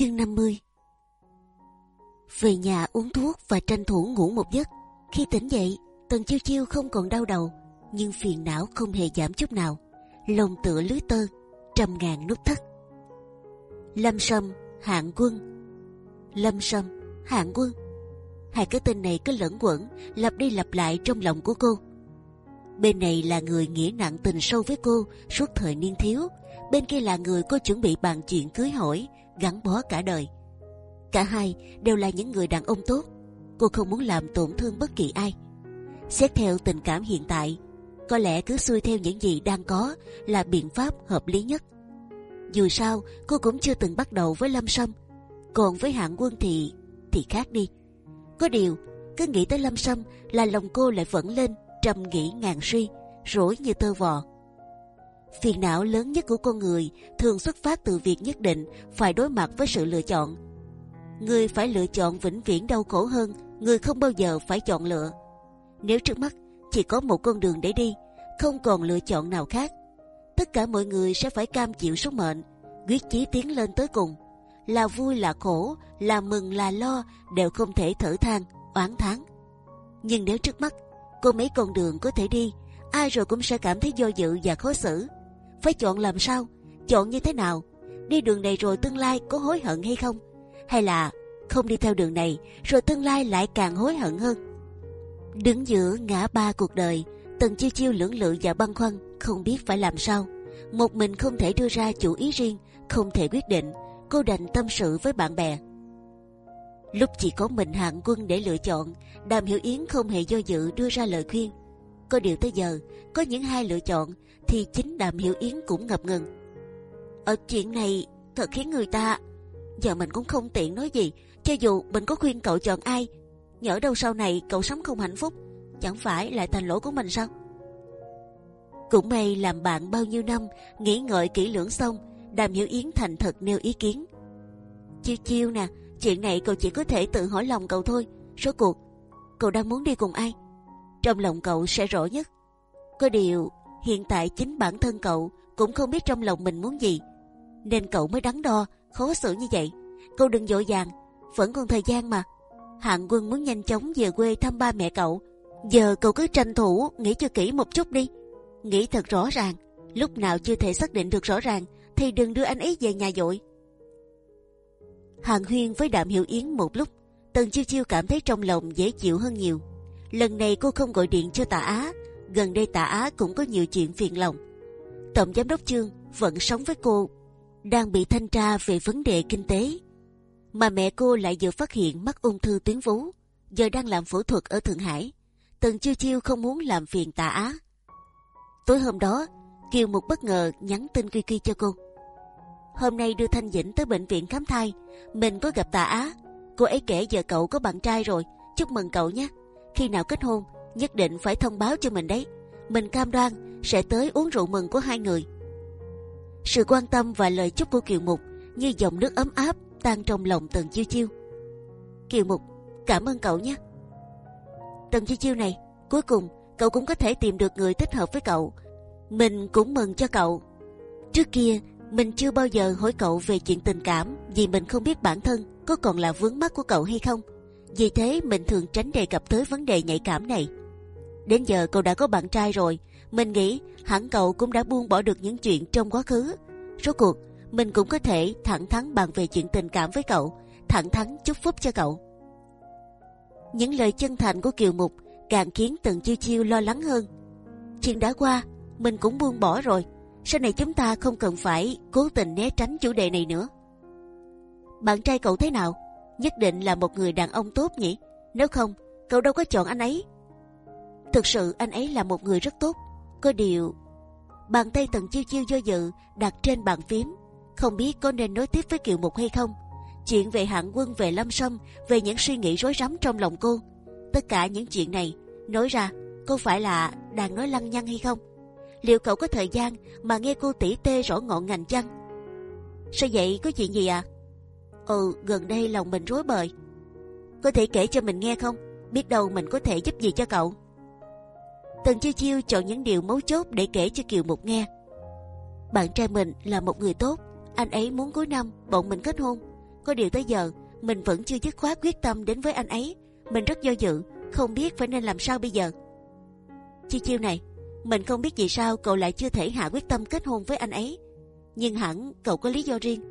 Chương 50 Về nhà uống thuốc và tranh thủ ngủ một giấc. Khi tỉnh dậy, Tần Chiêu Chiêu không còn đau đầu, nhưng phiền não không hề giảm chút nào. Lòng tựa lưới tơ, trăm ngàn nút thắt. Lâm Sâm, Hạng Quân Lâm Sâm, Hạng Quân Hai cái tên này cứ lẫn quẩn, lặp đi lặp lại trong lòng của cô. Bên này là người nghĩa nặng tình sâu với cô suốt thời niên thiếu, bên kia là người cô chuẩn bị bàn chuyện cưới hỏi, gắn bó cả đời. Cả hai đều là những người đàn ông tốt. Cô không muốn làm tổn thương bất kỳ ai. Xét theo tình cảm hiện tại, có lẽ cứ xuôi theo những gì đang có là biện pháp hợp lý nhất. Dù sao, cô cũng chưa từng bắt đầu với Lâm Sâm, còn với Hạng Quân thì thì khác đi. Có điều, cứ nghĩ tới Lâm Sâm là lòng cô lại vẫn lên trầm nghĩ ngàn suy, rối như tơ vò. Phiền não lớn nhất của con người thường xuất phát từ việc nhất định phải đối mặt với sự lựa chọn. Người phải lựa chọn vĩnh viễn đau khổ hơn người không bao giờ phải chọn lựa. Nếu trước mắt chỉ có một con đường để đi, không còn lựa chọn nào khác, tất cả mọi người sẽ phải cam chịu số mệnh, quyết chí tiến lên tới cùng. Là vui là khổ, là mừng là lo đều không thể thở than, oán thán. Nhưng nếu trước mắt có mấy con đường có thể đi, ai rồi cũng sẽ cảm thấy do dự và khó xử. Phải chọn làm sao, chọn như thế nào, đi đường này rồi tương lai có hối hận hay không, hay là không đi theo đường này rồi tương lai lại càng hối hận hơn. Đứng giữa ngã ba cuộc đời, Tần chiêu chiêu lưỡng lự và băn khoăn, không biết phải làm sao. Một mình không thể đưa ra chủ ý riêng, không thể quyết định. Cô đành tâm sự với bạn bè. Lúc chỉ có mình hạng quân để lựa chọn, Đàm Hiểu Yến không hề do dự đưa ra lời khuyên. Có điều tới giờ, có những hai lựa chọn thì chính Đàm Hiểu Yến cũng ngập ngừng. Ở chuyện này thật khiến người ta giờ mình cũng không tiện nói gì. Cho dù mình có khuyên cậu chọn ai, nhỡ đâu sau này cậu sống không hạnh phúc, chẳng phải lại thành lỗi của mình sao? Cũng may làm bạn bao nhiêu năm, nghĩ ngợi kỹ lưỡng xong, Đàm Hiểu Yến thành thật nêu ý kiến. Chiêu chiêu nè, chuyện này cậu chỉ có thể tự hỏi lòng cậu thôi. Số cuộc, cậu đang muốn đi cùng ai? Trong lòng cậu sẽ rõ nhất. Có điều, hiện tại chính bản thân cậu cũng không biết trong lòng mình muốn gì, nên cậu mới đắn đo, khó xử như vậy. Cậu đừng dội vàng, vẫn còn thời gian mà. Hạng Quân muốn nhanh chóng về quê thăm ba mẹ cậu. Giờ cậu cứ tranh thủ nghĩ cho kỹ một chút đi, nghĩ thật rõ ràng. Lúc nào chưa thể xác định được rõ ràng thì đừng đưa anh ấy về nhà dội. Hàng Huyên với Đạm Hiểu Yến một lúc, Tần Chiêu Chiêu cảm thấy trong lòng dễ chịu hơn nhiều. Lần này cô không gọi điện cho Tạ Á, gần đây Tạ Á cũng có nhiều chuyện phiền lòng. Tổng giám đốc Trương vẫn sống với cô, đang bị thanh tra về vấn đề kinh tế, mà mẹ cô lại vừa phát hiện mắc ung thư tuyến vú, giờ đang làm phẫu thuật ở Thượng Hải. Tần Chiêu Chiêu không muốn làm phiền Tạ Á. Tối hôm đó, Kiều một bất ngờ nhắn tin Quy Quy cho cô. Hôm nay đưa Thanh Dĩnh tới bệnh viện khám thai, mình có gặp Tạ Á. Cô ấy kể giờ cậu có bạn trai rồi, chúc mừng cậu nhé. Khi nào kết hôn, nhất định phải thông báo cho mình đấy. Mình cam đoan sẽ tới uống rượu mừng của hai người. Sự quan tâm và lời chúc của Kiều Mục như dòng nước ấm áp tan trong lòng Tần Chiêu Chiêu. Kiều Mục, cảm ơn cậu nhé. Tần Chiêu Chiêu này, cuối cùng cậu cũng có thể tìm được người thích hợp với cậu. Mình cũng mừng cho cậu. Trước kia mình chưa bao giờ hỏi cậu về chuyện tình cảm vì mình không biết bản thân có còn là vướng mắc của cậu hay không. Vì thế mình thường tránh đề cập tới vấn đề nhạy cảm này. Đến giờ cậu đã có bạn trai rồi, mình nghĩ hẳn cậu cũng đã buông bỏ được những chuyện trong quá khứ. Rốt cuộc mình cũng có thể thẳng thắn bàn về chuyện tình cảm với cậu, thẳng thắn chúc phúc cho cậu. Những lời chân thành của Kiều Mục càng khiến Tần Chiêu Chiêu lo lắng hơn. Chuyện đã qua, mình cũng buông bỏ rồi. Sau này chúng ta không cần phải cố tình né tránh chủ đề này nữa. Bạn trai cậu thế nào? Nhất định là một người đàn ông tốt nhỉ? Nếu không, cậu đâu có chọn anh ấy. Thực sự anh ấy là một người rất tốt. Có điều, bàn tay Tần Chiêu Chiêu do dự đặt trên bàn phím, không biết có nên nói tiếp với Kiều Mục hay không. Chuyện về hạng quân về Lâm Sâm, về những suy nghĩ rối rắm trong lòng cô, tất cả những chuyện này nói ra, cô phải là đang nói lăng nhăng hay không? liệu cậu có thời gian mà nghe cô tỉ tê rõ ngọn ngành chăng? Sao vậy? Có chuyện gì à? Ừ, gần đây lòng mình rối bời. Có thể kể cho mình nghe không? Biết đâu mình có thể giúp gì cho cậu. Tần chiêu chiêu chọn những điều mấu chốt để kể cho kiều mục nghe. Bạn trai mình là một người tốt, anh ấy muốn cuối năm bọn mình kết hôn. Có điều tới giờ mình vẫn chưa dứt khoát quyết tâm đến với anh ấy. Mình rất do dự, không biết phải nên làm sao bây giờ. Chi chiêu này, mình không biết vì sao cậu lại chưa thể hạ quyết tâm kết hôn với anh ấy. Nhưng hẳn cậu có lý do riêng.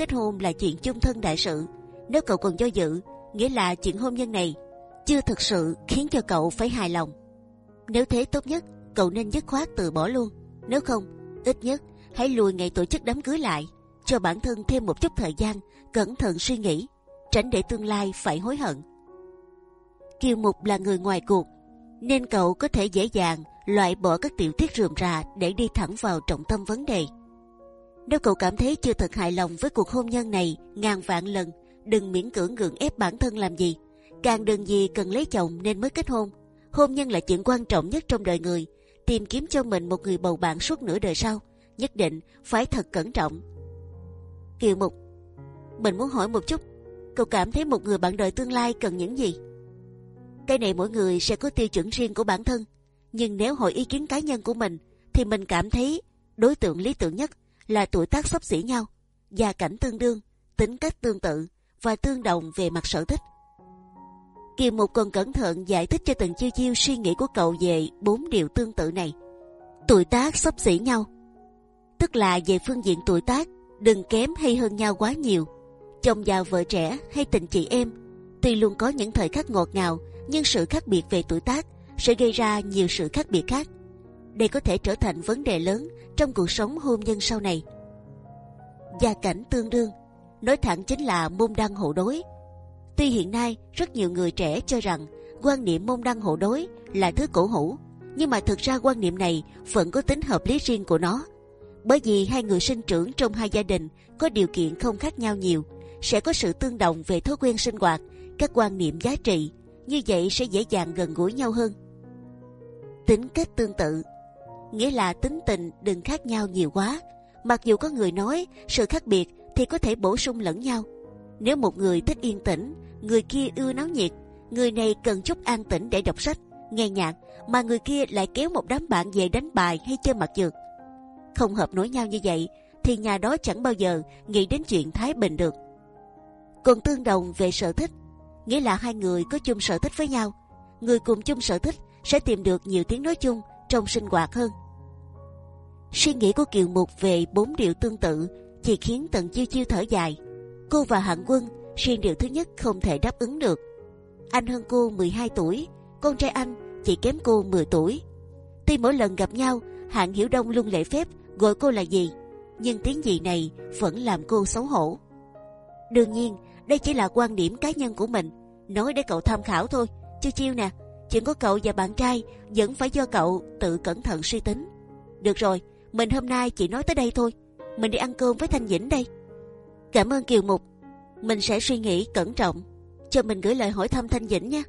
Kết hôn là chuyện chung thân đại sự. Nếu cậu còn do dự, nghĩa là chuyện hôn nhân này chưa thực sự khiến cho cậu phải hài lòng. Nếu thế tốt nhất, cậu nên dứt khoát từ bỏ luôn. Nếu không, ít nhất hãy lùi ngày tổ chức đám cưới lại, cho bản thân thêm một chút thời gian, cẩn thận suy nghĩ, tránh để tương lai phải hối hận. Kiều Mục là người ngoài cuộc, nên cậu có thể dễ dàng loại bỏ các tiểu tiết rườm rà để đi thẳng vào trọng tâm vấn đề. Nếu cậu cảm thấy chưa thật hài lòng với cuộc hôn nhân này ngàn vạn lần, đừng miễn cưỡng gượng ép bản thân làm gì. Càng đừng gì cần lấy chồng nên mới kết hôn. Hôn nhân là chuyện quan trọng nhất trong đời người. Tìm kiếm cho mình một người bầu bạn suốt nửa đời sau, nhất định phải thật cẩn trọng. Kiều Mục, mình muốn hỏi một chút, cậu cảm thấy một người bạn đời tương lai cần những gì? Cái này mỗi người sẽ có tiêu chuẩn riêng của bản thân, nhưng nếu hỏi ý kiến cá nhân của mình, thì mình cảm thấy đối tượng lý tưởng nhất là tuổi tác sắp xỉ nhau, gia cảnh tương đương, tính cách tương tự và tương đồng về mặt sở thích. Kiều Mục còn cẩn thận giải thích cho Tần Chiêu Chiêu suy nghĩ của cậu về bốn điều tương tự này. Tuổi tác sắp xỉ nhau, tức là về phương diện tuổi tác đừng kém hay hơn nhau quá nhiều. Chồng già vợ trẻ hay tình chị em, tuy luôn có những thời khắc ngọt ngào, nhưng sự khác biệt về tuổi tác sẽ gây ra nhiều sự khác biệt khác. Đây có thể trở thành vấn đề lớn trong cuộc sống hôn nhân sau này. Gia cảnh tương đương, nói thẳng chính là môn đăng hộ đối. Tuy hiện nay rất nhiều người trẻ cho rằng quan niệm môn đăng hộ đối là thứ cổ hủ, nhưng mà thực ra quan niệm này vẫn có tính hợp lý riêng của nó. Bởi vì hai người sinh trưởng trong hai gia đình có điều kiện không khác nhau nhiều, sẽ có sự tương đồng về thói quen sinh hoạt, các quan niệm giá trị, như vậy sẽ dễ dàng gần gũi nhau hơn. Tính cách tương tự, nghĩa là tính tình đừng khác nhau nhiều quá. Mặc dù có người nói sự khác biệt thì có thể bổ sung lẫn nhau. Nếu một người thích yên tĩnh, người kia ưa náo nhiệt, người này cần chút an tĩnh để đọc sách, nghe nhạc, mà người kia lại kéo một đám bạn về đánh bài hay chơi mặt trượt không hợp nổi nhau như vậy thì nhà đó chẳng bao giờ nghĩ đến chuyện thái bình được. Còn tương đồng về sở thích, nghĩa là hai người có chung sở thích với nhau, người cùng chung sở thích sẽ tìm được nhiều tiếng nói chung trong sinh hoạt hơn. Suy nghĩ của Kiều Mục về bốn điều tương tự chỉ khiến Tần Chiêu Chiêu thở dài. Cô và Hạng Quân riêng điều thứ nhất không thể đáp ứng được. Anh hơn cô 12 tuổi, con trai anh chỉ kém cô 10 tuổi. Tuy mỗi lần gặp nhau, Hạng Hiểu Đông luôn lễ phép gọi cô là gì, nhưng tiếng gì này vẫn làm cô xấu hổ. đương nhiên đây chỉ là quan điểm cá nhân của mình, nói để cậu tham khảo thôi. Chiêu chiêu nè, chuyện của cậu và bạn trai vẫn phải do cậu tự cẩn thận suy tính. được rồi, mình hôm nay chỉ nói tới đây thôi. mình đi ăn cơm với thanh dĩnh đây. cảm ơn kiều mục, mình sẽ suy nghĩ cẩn trọng, cho mình gửi lời hỏi thăm thanh dĩnh nha.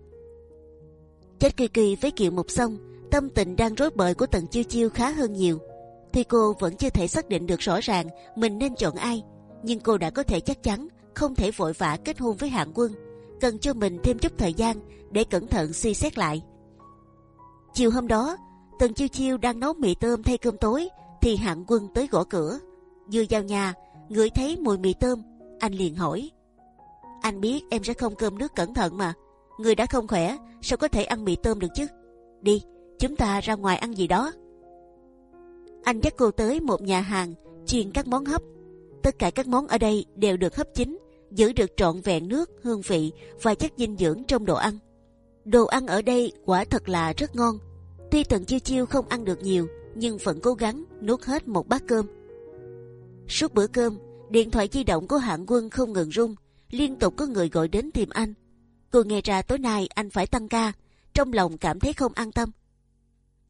chết kỳ kỳ với kiều mục xong, tâm tình đang rối bời của tần chiêu chiêu khá hơn nhiều thì cô vẫn chưa thể xác định được rõ ràng mình nên chọn ai. Nhưng cô đã có thể chắc chắn không thể vội vã kết hôn với hạng quân, cần cho mình thêm chút thời gian để cẩn thận suy xét lại. Chiều hôm đó, Tần Chiêu Chiêu đang nấu mì tôm thay cơm tối, thì hạng quân tới gõ cửa. Vừa vào nhà, ngửi thấy mùi mì tôm, anh liền hỏi: anh biết em sẽ không cơm nước cẩn thận mà, người đã không khỏe, sao có thể ăn mì tôm được chứ? Đi, chúng ta ra ngoài ăn gì đó. Anh dắt cô tới một nhà hàng chuyên các món hấp. Tất cả các món ở đây đều được hấp chín, giữ được trọn vẹn nước, hương vị và chất dinh dưỡng trong đồ ăn. Đồ ăn ở đây quả thật là rất ngon. Tuy Tần Chiêu Chiêu không ăn được nhiều, nhưng vẫn cố gắng nuốt hết một bát cơm. Suốt bữa cơm, điện thoại di động của hạng quân không ngừng rung, liên tục có người gọi đến tìm anh. Cô nghe ra tối nay anh phải tăng ca, trong lòng cảm thấy không an tâm.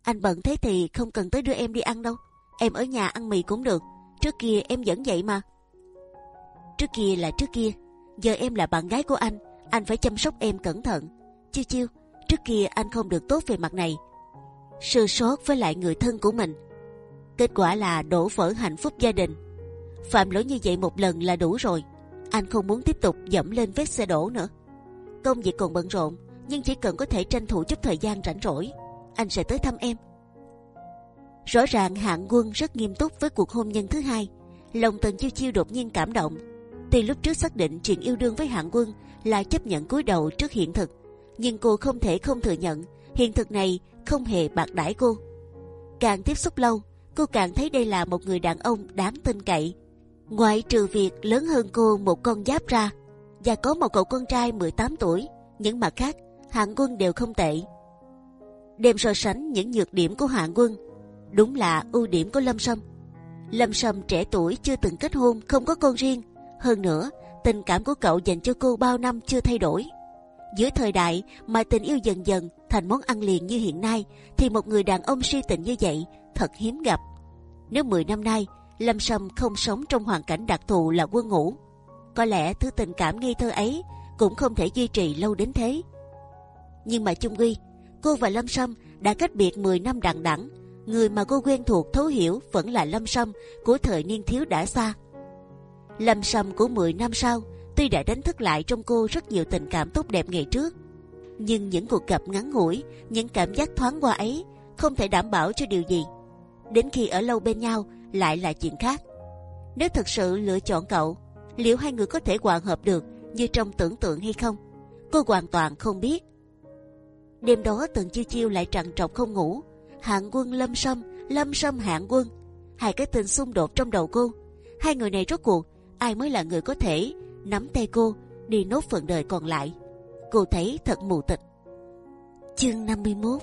Anh bận thế thì không cần tới đưa em đi ăn đâu. Em ở nhà ăn mì cũng được. Trước kia em vẫn vậy mà. Trước kia là trước kia. Giờ em là bạn gái của anh. Anh phải chăm sóc em cẩn thận. Chiêu chiêu, trước kia anh không được tốt về mặt này. Sơ sót với lại người thân của mình. Kết quả là đổ vỡ hạnh phúc gia đình. Phạm lỗi như vậy một lần là đủ rồi. Anh không muốn tiếp tục dẫm lên vết xe đổ nữa. Công việc còn bận rộn, nhưng chỉ cần có thể tranh thủ chút thời gian rảnh rỗi anh sẽ tới thăm em. Rõ ràng hạng quân rất nghiêm túc với cuộc hôn nhân thứ hai. Lòng tần chiêu chiêu đột nhiên cảm động. Tuy lúc trước xác định chuyện yêu đương với hạng quân là chấp nhận cúi đầu trước hiện thực, nhưng cô không thể không thừa nhận hiện thực này không hề bạc đãi cô. Càng tiếp xúc lâu, cô càng thấy đây là một người đàn ông đáng tin cậy. Ngoại trừ việc lớn hơn cô một con giáp ra, và có một cậu con trai 18 tuổi, những mặt khác hạng quân đều không tệ. Đem so sánh những nhược điểm của hạng quân, đúng là ưu điểm của Lâm Sâm. Lâm Sâm trẻ tuổi chưa từng kết hôn, không có con riêng. Hơn nữa, tình cảm của cậu dành cho cô bao năm chưa thay đổi. Giữa thời đại mà tình yêu dần dần thành món ăn liền như hiện nay, thì một người đàn ông si tình như vậy thật hiếm gặp. Nếu 10 năm nay Lâm Sâm không sống trong hoàn cảnh đặc thù là quân ngũ, có lẽ thứ tình cảm ngây thơ ấy cũng không thể duy trì lâu đến thế. Nhưng mà chung quy, cô và Lâm Sâm đã cách biệt 10 năm đằng đẵng. Người mà cô quen thuộc thấu hiểu vẫn là Lâm Sâm của thời niên thiếu đã xa. Lâm Sâm của 10 năm sau tuy đã đánh thức lại trong cô rất nhiều tình cảm tốt đẹp ngày trước, nhưng những cuộc gặp ngắn ngủi, những cảm giác thoáng qua ấy không thể đảm bảo cho điều gì. Đến khi ở lâu bên nhau lại là chuyện khác. Nếu thật sự lựa chọn cậu, liệu hai người có thể hòa hợp được như trong tưởng tượng hay không? Cô hoàn toàn không biết. Đêm đó Tần Chiêu Chiêu lại trằn trọc không ngủ. Hạng quân Lâm Sâm, Lâm Sâm Hạng quân, hai cái tên xung đột trong đầu cô. Hai người này rốt cuộc ai mới là người có thể nắm tay cô đi nốt phần đời còn lại. Cô thấy thật mù tịch. Chương 51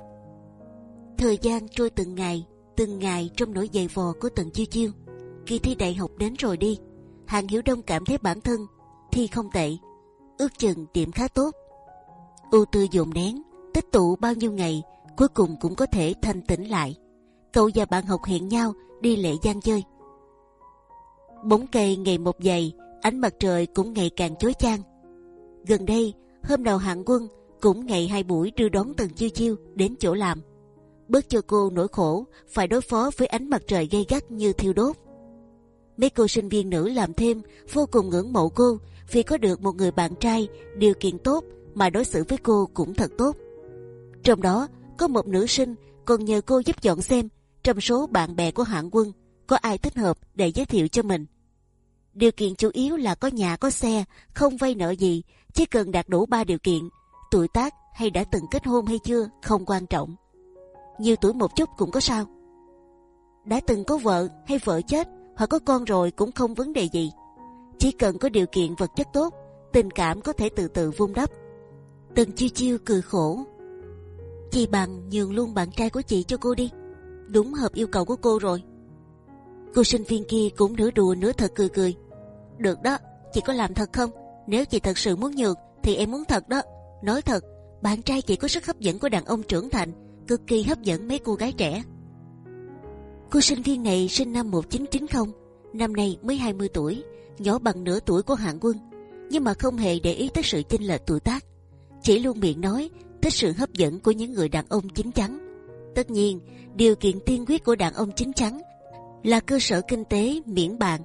Thời gian trôi từng ngày, từng ngày trong nỗi dày vò của Tần Chiêu Chiêu. Kỳ thi đại học đến rồi đi, Hàng Hiểu Đông cảm thấy bản thân thi không tệ, ước chừng điểm khá tốt. ưu tư dồn nén, tích tụ bao nhiêu ngày, cuối cùng cũng có thể thanh tĩnh lại. Cậu và bạn học hẹn nhau đi lễ giang chơi. Bóng cây ngày một dày, ánh mặt trời cũng ngày càng chói chang. Gần đây, hôm đầu hạng quân cũng ngày hai buổi đưa đón Tần Chiêu Chiêu đến chỗ làm, bớt cho cô nỗi khổ phải đối phó với ánh mặt trời gay gắt như thiêu đốt. Mấy cô sinh viên nữ làm thêm vô cùng ngưỡng mộ cô vì có được một người bạn trai điều kiện tốt mà đối xử với cô cũng thật tốt. Trong đó có một nữ sinh còn nhờ cô giúp chọn xem trong số bạn bè của hạng quân có ai thích hợp để giới thiệu cho mình. Điều kiện chủ yếu là có nhà có xe, không vay nợ gì, chỉ cần đạt đủ ba điều kiện, tuổi tác hay đã từng kết hôn hay chưa không quan trọng. Nhiều tuổi một chút cũng có sao. Đã từng có vợ hay vợ chết hoặc có con rồi cũng không vấn đề gì. Chỉ cần có điều kiện vật chất tốt, tình cảm có thể từ từ vun đắp. Từng chiêu chiêu cười khổ. Chị bằng nhường luôn bạn trai của chị cho cô đi. Đúng hợp yêu cầu của cô rồi. Cô sinh viên kia cũng nửa đùa nửa thật cười cười. Được đó, chị có làm thật không? Nếu chị thật sự muốn nhường thì em muốn thật đó. Nói thật, bạn trai chị có sức hấp dẫn của đàn ông trưởng thành, cực kỳ hấp dẫn mấy cô gái trẻ. Cô sinh viên này sinh năm 1990, năm nay mới 20 tuổi, nhỏ bằng nửa tuổi của hạng quân, nhưng mà không hề để ý tới sự chênh lệch tuổi tác, chỉ luôn miệng nói thích sự hấp dẫn của những người đàn ông chín chắn. Tất nhiên, điều kiện tiên quyết của đàn ông chín chắn là cơ sở kinh tế miễn bàn.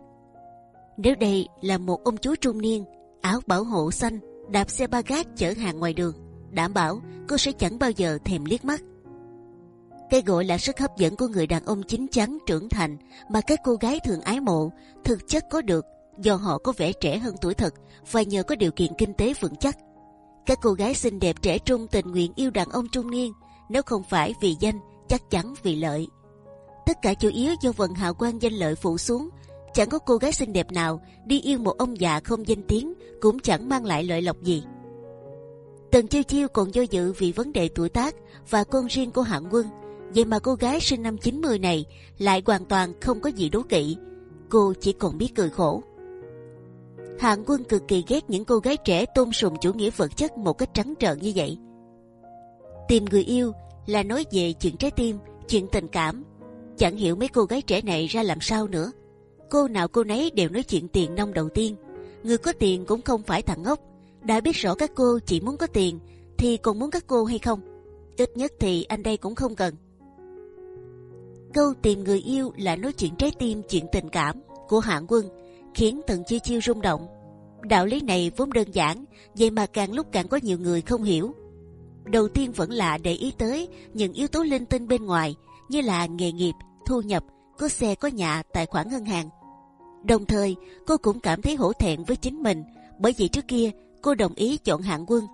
Nếu đây là một ông chú trung niên, áo bảo hộ xanh, đạp xe ba gác chở hàng ngoài đường, đảm bảo cô sẽ chẳng bao giờ thèm liếc mắt. Cái gọi là sức hấp dẫn của người đàn ông chín chắn trưởng thành mà các cô gái thường ái mộ thực chất có được do họ có vẻ trẻ hơn tuổi thật và nhờ có điều kiện kinh tế vững chắc. Các cô gái xinh đẹp trẻ trung tình nguyện yêu đàn ông trung niên nếu không phải vì danh chắc chắn vì lợi. Tất cả chủ yếu do vận hào quang danh lợi phụ xuống. Chẳng có cô gái xinh đẹp nào đi yêu một ông già không danh tiếng cũng chẳng mang lại lợi lộc gì. Tần chiêu chiêu còn do dự vì vấn đề tuổi tác và con riêng của hạng quân vậy mà cô gái sinh năm 90 này lại hoàn toàn không có gì đố kỵ. Cô chỉ còn biết cười khổ. Hạng Quân cực kỳ ghét những cô gái trẻ tôn sùng chủ nghĩa vật chất một cách trắng trợn như vậy. Tìm người yêu là nói về chuyện trái tim, chuyện tình cảm. Chẳng hiểu mấy cô gái trẻ này ra làm sao nữa. Cô nào cô nấy đều nói chuyện tiền nông đầu tiên. Người có tiền cũng không phải thằng ngốc. Đã biết rõ các cô chỉ muốn có tiền, thì còn muốn các cô hay không? Ít nhất thì anh đây cũng không cần. Câu tìm người yêu là nói chuyện trái tim, chuyện tình cảm của hạng quân khiến tần chiêu chiêu rung động. Đạo lý này vốn đơn giản, vậy mà càng lúc càng có nhiều người không hiểu. Đầu tiên vẫn là để ý tới những yếu tố linh tinh bên ngoài như là nghề nghiệp, thu nhập, có xe có nhà, tài khoản ngân hàng. Đồng thời, cô cũng cảm thấy hổ thẹn với chính mình, bởi vì trước kia cô đồng ý chọn hạng quân,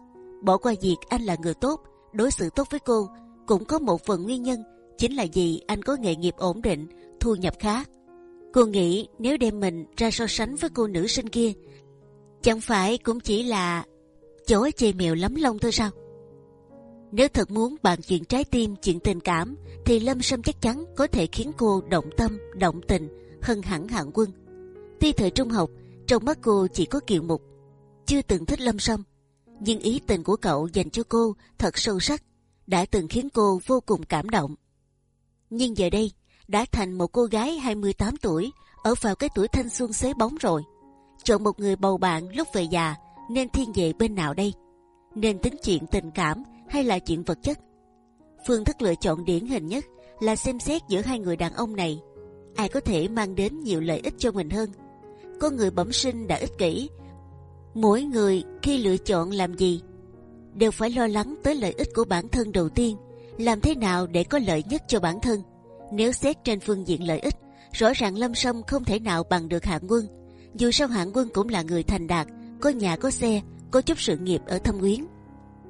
bỏ qua việc anh là người tốt, đối xử tốt với cô, cũng có một phần nguyên nhân chính là vì anh có nghề nghiệp ổn định, thu nhập khá. Cô nghĩ nếu đem mình ra so sánh với cô nữ sinh kia, chẳng phải cũng chỉ là chỗ chê mèo lắm lông thôi sao? Nếu thật muốn bàn chuyện trái tim, chuyện tình cảm, thì Lâm Sâm chắc chắn có thể khiến cô động tâm, động tình hơn hẳn hạng quân. Tuy thời trung học, trong mắt cô chỉ có kiều mục, chưa từng thích Lâm Sâm, nhưng ý tình của cậu dành cho cô thật sâu sắc, đã từng khiến cô vô cùng cảm động. Nhưng giờ đây, đã thành một cô gái 28 tuổi, ở vào cái tuổi thanh xuân xế bóng rồi. Chọn một người bầu bạn lúc về già, nên thiên về bên nào đây? Nên tính chuyện tình cảm hay là chuyện vật chất? Phương thức lựa chọn điển hình nhất là xem xét giữa hai người đàn ông này, ai có thể mang đến nhiều lợi ích cho mình hơn có người bẩm sinh đã ích kỷ, mỗi người khi lựa chọn làm gì đều phải lo lắng tới lợi ích của bản thân đầu tiên, làm thế nào để có lợi nhất cho bản thân. Nếu xét trên phương diện lợi ích, rõ ràng Lâm Sâm không thể nào bằng được Hạng Quân. Dù sao Hạng Quân cũng là người thành đạt, có nhà có xe, có chút sự nghiệp ở Thâm Quyến.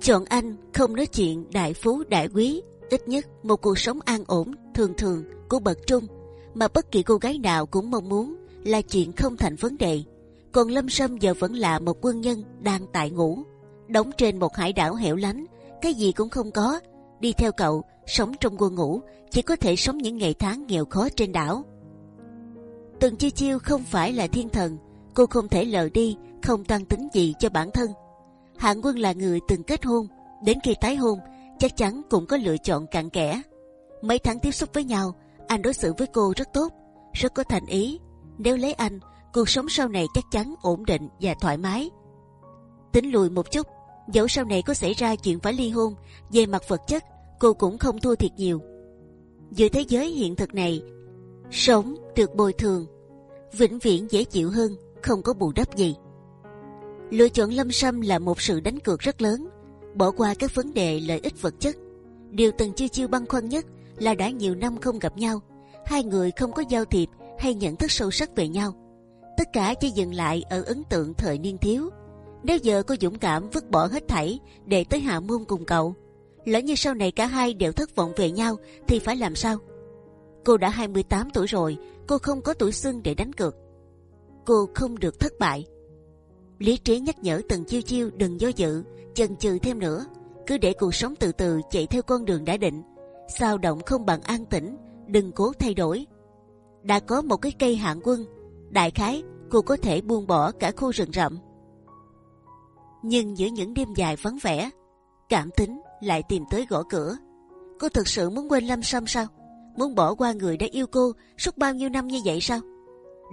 Chọn anh không nói chuyện đại phú đại quý, ít nhất một cuộc sống an ổn, thường thường của bậc trung mà bất kỳ cô gái nào cũng mong muốn là chuyện không thành vấn đề. Còn Lâm Sâm giờ vẫn là một quân nhân đang tại ngũ, đóng trên một hải đảo hẻo lánh, cái gì cũng không có. Đi theo cậu, sống trong quân ngũ, chỉ có thể sống những ngày tháng nghèo khó trên đảo. Từng Chiêu Chiêu không phải là thiên thần, cô không thể lờ đi, không tăng tính gì cho bản thân. Hạng Quân là người từng kết hôn, đến khi tái hôn chắc chắn cũng có lựa chọn cặn kẽ. Mấy tháng tiếp xúc với nhau, anh đối xử với cô rất tốt, rất có thành ý. Nếu lấy anh, cuộc sống sau này chắc chắn ổn định và thoải mái. Tính lùi một chút, dẫu sau này có xảy ra chuyện phải ly hôn, về mặt vật chất cô cũng không thua thiệt nhiều. Giữa thế giới hiện thực này, sống được bồi thường, vĩnh viễn dễ chịu hơn, không có bù đắp gì. Lựa chọn Lâm Sâm là một sự đánh cược rất lớn, bỏ qua các vấn đề lợi ích vật chất. Điều từng chiêu chiêu băn khoăn nhất là đã nhiều năm không gặp nhau, hai người không có giao thiệp hay nhận thức sâu sắc về nhau. Tất cả chỉ dừng lại ở ấn tượng thời niên thiếu. Nếu giờ cô dũng cảm vứt bỏ hết thảy để tới hạ môn cùng cậu, lỡ như sau này cả hai đều thất vọng về nhau thì phải làm sao? Cô đã 28 tuổi rồi, cô không có tuổi xuân để đánh cược. Cô không được thất bại. Lý trí nhắc nhở từng chiêu chiêu đừng do dự, chần chừ thêm nữa, cứ để cuộc sống từ từ chạy theo con đường đã định. Sao động không bằng an tĩnh, đừng cố thay đổi. Đã có một cái cây hạng quân, đại khái cô có thể buông bỏ cả khu rừng rậm. Nhưng giữa những đêm dài vắng vẻ, cảm tính lại tìm tới gõ cửa. Cô thực sự muốn quên Lâm Sâm sao? Muốn bỏ qua người đã yêu cô suốt bao nhiêu năm như vậy sao?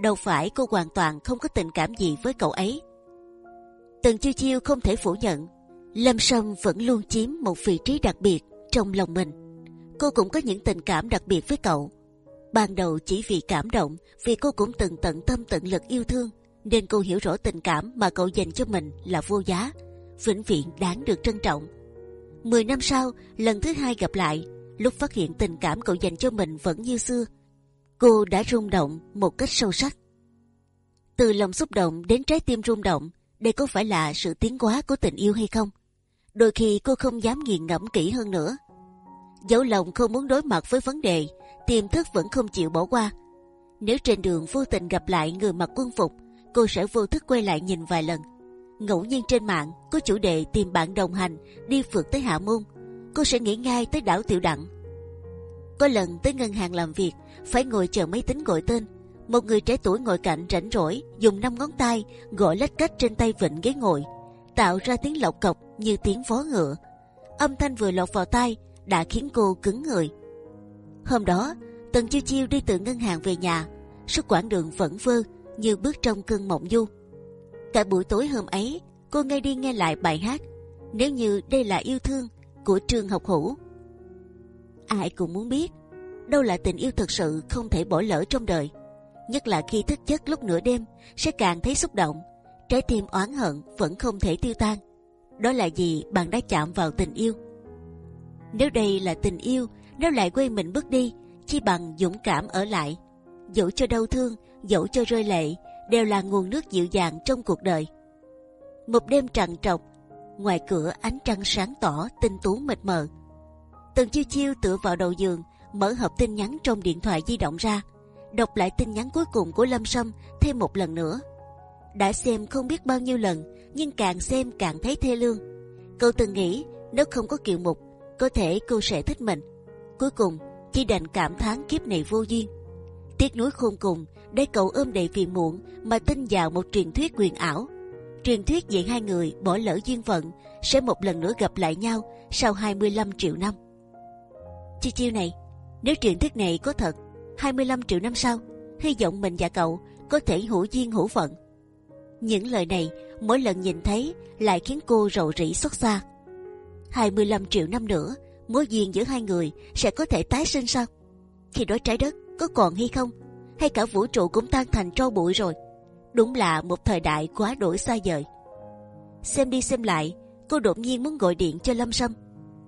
Đâu phải cô hoàn toàn không có tình cảm gì với cậu ấy. Tần chiêu chiêu không thể phủ nhận, Lâm Sâm vẫn luôn chiếm một vị trí đặc biệt trong lòng mình. Cô cũng có những tình cảm đặc biệt với cậu. Ban đầu chỉ vì cảm động, vì cô cũng từng tận tâm tận lực yêu thương, nên cô hiểu rõ tình cảm mà cậu dành cho mình là vô giá, vĩnh viễn đáng được trân trọng. Mười năm sau, lần thứ hai gặp lại, lúc phát hiện tình cảm cậu dành cho mình vẫn như xưa, cô đã rung động một cách sâu sắc. Từ lòng xúc động đến trái tim rung động, đây có phải là sự tiến hóa của tình yêu hay không? Đôi khi cô không dám nghiền ngẫm kỹ hơn nữa. Dẫu lòng không muốn đối mặt với vấn đề, tiềm thức vẫn không chịu bỏ qua. Nếu trên đường vô tình gặp lại người mặc quân phục, cô sẽ vô thức quay lại nhìn vài lần. Ngẫu nhiên trên mạng có chủ đề tìm bạn đồng hành đi phượt tới Hạ Môn, cô sẽ nghĩ ngay tới đảo Tiểu Đặng. Có lần tới ngân hàng làm việc, phải ngồi chờ máy tính gọi tên. Một người trẻ tuổi ngồi cạnh rảnh rỗi, dùng năm ngón tay gọi lách cách trên tay vịnh ghế ngồi, tạo ra tiếng lộc cọc như tiếng vó ngựa. Âm thanh vừa lọt vào tai đã khiến cô cứng người. Hôm đó, Tần Chiêu Chiêu đi từ ngân hàng về nhà, suốt quãng đường vẫn vơ như bước trong cơn mộng du. Cả buổi tối hôm ấy, cô nghe đi nghe lại bài hát. Nếu như đây là yêu thương của Trương Học Hữu, ai cũng muốn biết đâu là tình yêu thật sự không thể bỏ lỡ trong đời. Nhất là khi thức giấc lúc nửa đêm sẽ càng thấy xúc động, trái tim oán hận vẫn không thể tiêu tan. Đó là gì bạn đã chạm vào tình yêu. Nếu đây là tình yêu, nếu lại quay mình bước đi, chi bằng dũng cảm ở lại. Dẫu cho đau thương, dẫu cho rơi lệ đều là nguồn nước dịu dàng trong cuộc đời. Một đêm trằn trọc, ngoài cửa ánh trăng sáng tỏ, tinh tú mịt mờ. Tần chiêu chiêu tựa vào đầu giường, mở hộp tin nhắn trong điện thoại di động ra, đọc lại tin nhắn cuối cùng của Lâm Sâm thêm một lần nữa. đã xem không biết bao nhiêu lần, nhưng càng xem càng thấy thê lương. Cô từng nghĩ nếu không có kiều mục, có thể cô sẽ thích mình. Cuối cùng chỉ đành cảm thán kiếp này vô duyên. Tiếc nuối khôn cùng để cậu ôm đầy phiền muộn mà tin vào một truyền thuyết quyền ảo. Truyền thuyết về hai người bỏ lỡ duyên phận sẽ một lần nữa gặp lại nhau sau 25 triệu năm. Chi chiêu này, nếu truyền thuyết này có thật, 25 triệu năm sau, hy vọng mình và cậu có thể hữu duyên hữu phận. Những lời này mỗi lần nhìn thấy lại khiến cô rầu rĩ xót xa. 25 triệu năm nữa, mối duyên giữa hai người sẽ có thể tái sinh sao? Khi đó trái đất có còn hay không? Hay cả vũ trụ cũng tan thành tro bụi rồi? Đúng là một thời đại quá đổi xa vời. Xem đi xem lại, cô đột nhiên muốn gọi điện cho Lâm Sâm.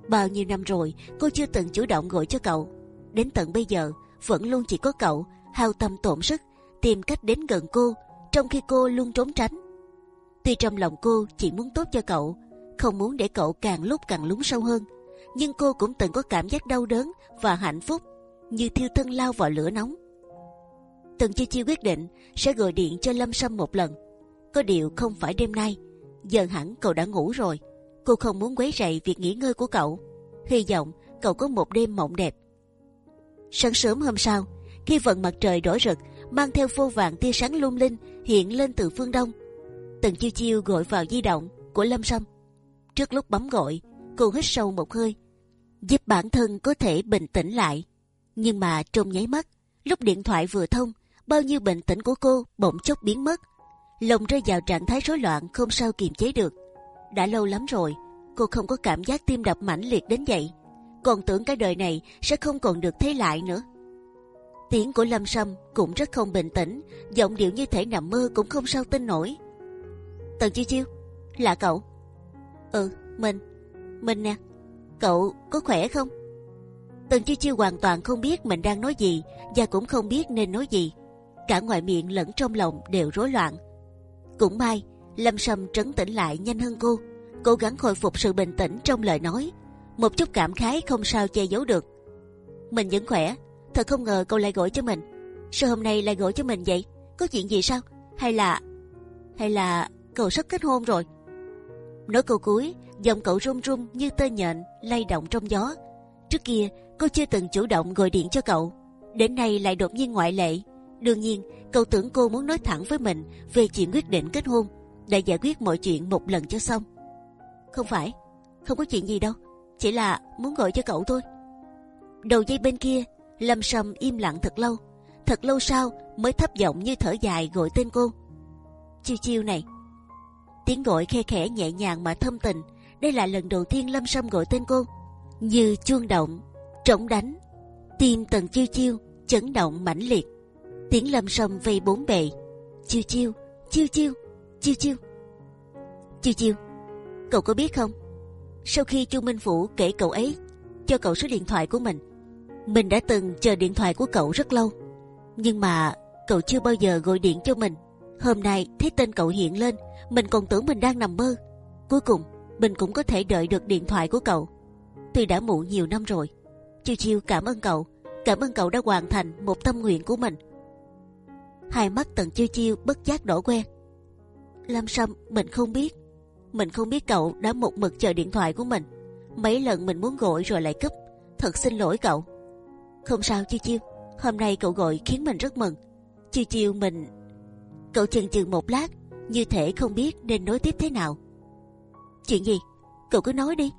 Bao nhiêu năm rồi, cô chưa từng chủ động gọi cho cậu. Đến tận bây giờ, vẫn luôn chỉ có cậu hao tâm tổn sức tìm cách đến gần cô, trong khi cô luôn trốn tránh. Tuy trong lòng cô chỉ muốn tốt cho cậu, không muốn để cậu càng lúc càng lún sâu hơn, nhưng cô cũng từng có cảm giác đau đớn và hạnh phúc như thiêu thân lao vào lửa nóng. Tần Chi Chi quyết định sẽ gọi điện cho Lâm Sâm một lần. Có điều không phải đêm nay, giờ hẳn cậu đã ngủ rồi. Cô không muốn quấy rầy việc nghỉ ngơi của cậu. Hy vọng cậu có một đêm mộng đẹp. Sáng sớm hôm sau, khi vận mặt trời đổi rực, mang theo vô vàng tia sáng lung linh hiện lên từ phương đông, Tần Chiêu Chiêu gọi vào di động của Lâm Sâm. Trước lúc bấm gọi, cô hít sâu một hơi, giúp bản thân có thể bình tĩnh lại. Nhưng mà trong nháy mắt, lúc điện thoại vừa thông, bao nhiêu bình tĩnh của cô bỗng chốc biến mất, lòng rơi vào trạng thái rối loạn không sao kiềm chế được. đã lâu lắm rồi, cô không có cảm giác tim đập mãnh liệt đến vậy, còn tưởng cái đời này sẽ không còn được thấy lại nữa. Tiếng của Lâm Sâm cũng rất không bình tĩnh, giọng điệu như thể nằm mơ cũng không sao tin nổi. Tần chiêu chiêu, là cậu? Ừ, mình, mình nè. Cậu có khỏe không? Tần chiêu chiêu hoàn toàn không biết mình đang nói gì và cũng không biết nên nói gì. Cả ngoài miệng lẫn trong lòng đều rối loạn. Cũng may, Lâm Sâm trấn tĩnh lại nhanh hơn cô, cố gắng khôi phục sự bình tĩnh trong lời nói. Một chút cảm khái không sao che giấu được. Mình vẫn khỏe, thật không ngờ cậu lại gọi cho mình. Sao hôm nay lại gọi cho mình vậy? Có chuyện gì sao? Hay là, hay là cậu sắp kết hôn rồi? Nói câu cuối, giọng cậu run run như tơ nhện lay động trong gió. Trước kia, cô chưa từng chủ động gọi điện cho cậu, đến nay lại đột nhiên ngoại lệ. đương nhiên, cậu tưởng cô muốn nói thẳng với mình về chuyện quyết định kết hôn, để giải quyết mọi chuyện một lần cho xong. Không phải, không có chuyện gì đâu, chỉ là muốn gọi cho cậu thôi. Đầu dây bên kia, Lâm Sâm im lặng thật lâu, thật lâu sau mới thấp giọng như thở dài gọi tên cô. Chiêu chiêu này, tiếng gọi khe khẽ nhẹ nhàng mà thâm tình. Đây là lần đầu tiên Lâm Sâm gọi tên cô, như chuông động, trống đánh, tim tần chiêu chiêu chấn động mãnh liệt. Tiếng Lâm Sâm vây bốn bề, chiêu chiêu, chiêu chiêu, chiêu chiêu, chiêu chiêu. Cậu có biết không? Sau khi Chu Minh Phủ kể cậu ấy cho cậu số điện thoại của mình, mình đã từng chờ điện thoại của cậu rất lâu, nhưng mà cậu chưa bao giờ gọi điện cho mình. Hôm nay thấy tên cậu hiện lên, mình còn tưởng mình đang nằm mơ. Cuối cùng, mình cũng có thể đợi được điện thoại của cậu. Tuy đã muộn nhiều năm rồi, chiêu chiêu cảm ơn cậu, cảm ơn cậu đã hoàn thành một tâm nguyện của mình. Hai mắt tần chiêu chiêu bất giác đổ quen. Lâm Sâm, mình không biết, mình không biết cậu đã một mực chờ điện thoại của mình. Mấy lần mình muốn gọi rồi lại cúp, thật xin lỗi cậu. Không sao chiêu chiêu, hôm nay cậu gọi khiến mình rất mừng. Chiêu chiêu mình Cậu chần chừ một lát, như thể không biết nên nói tiếp thế nào. Chuyện gì? Cậu cứ nói đi.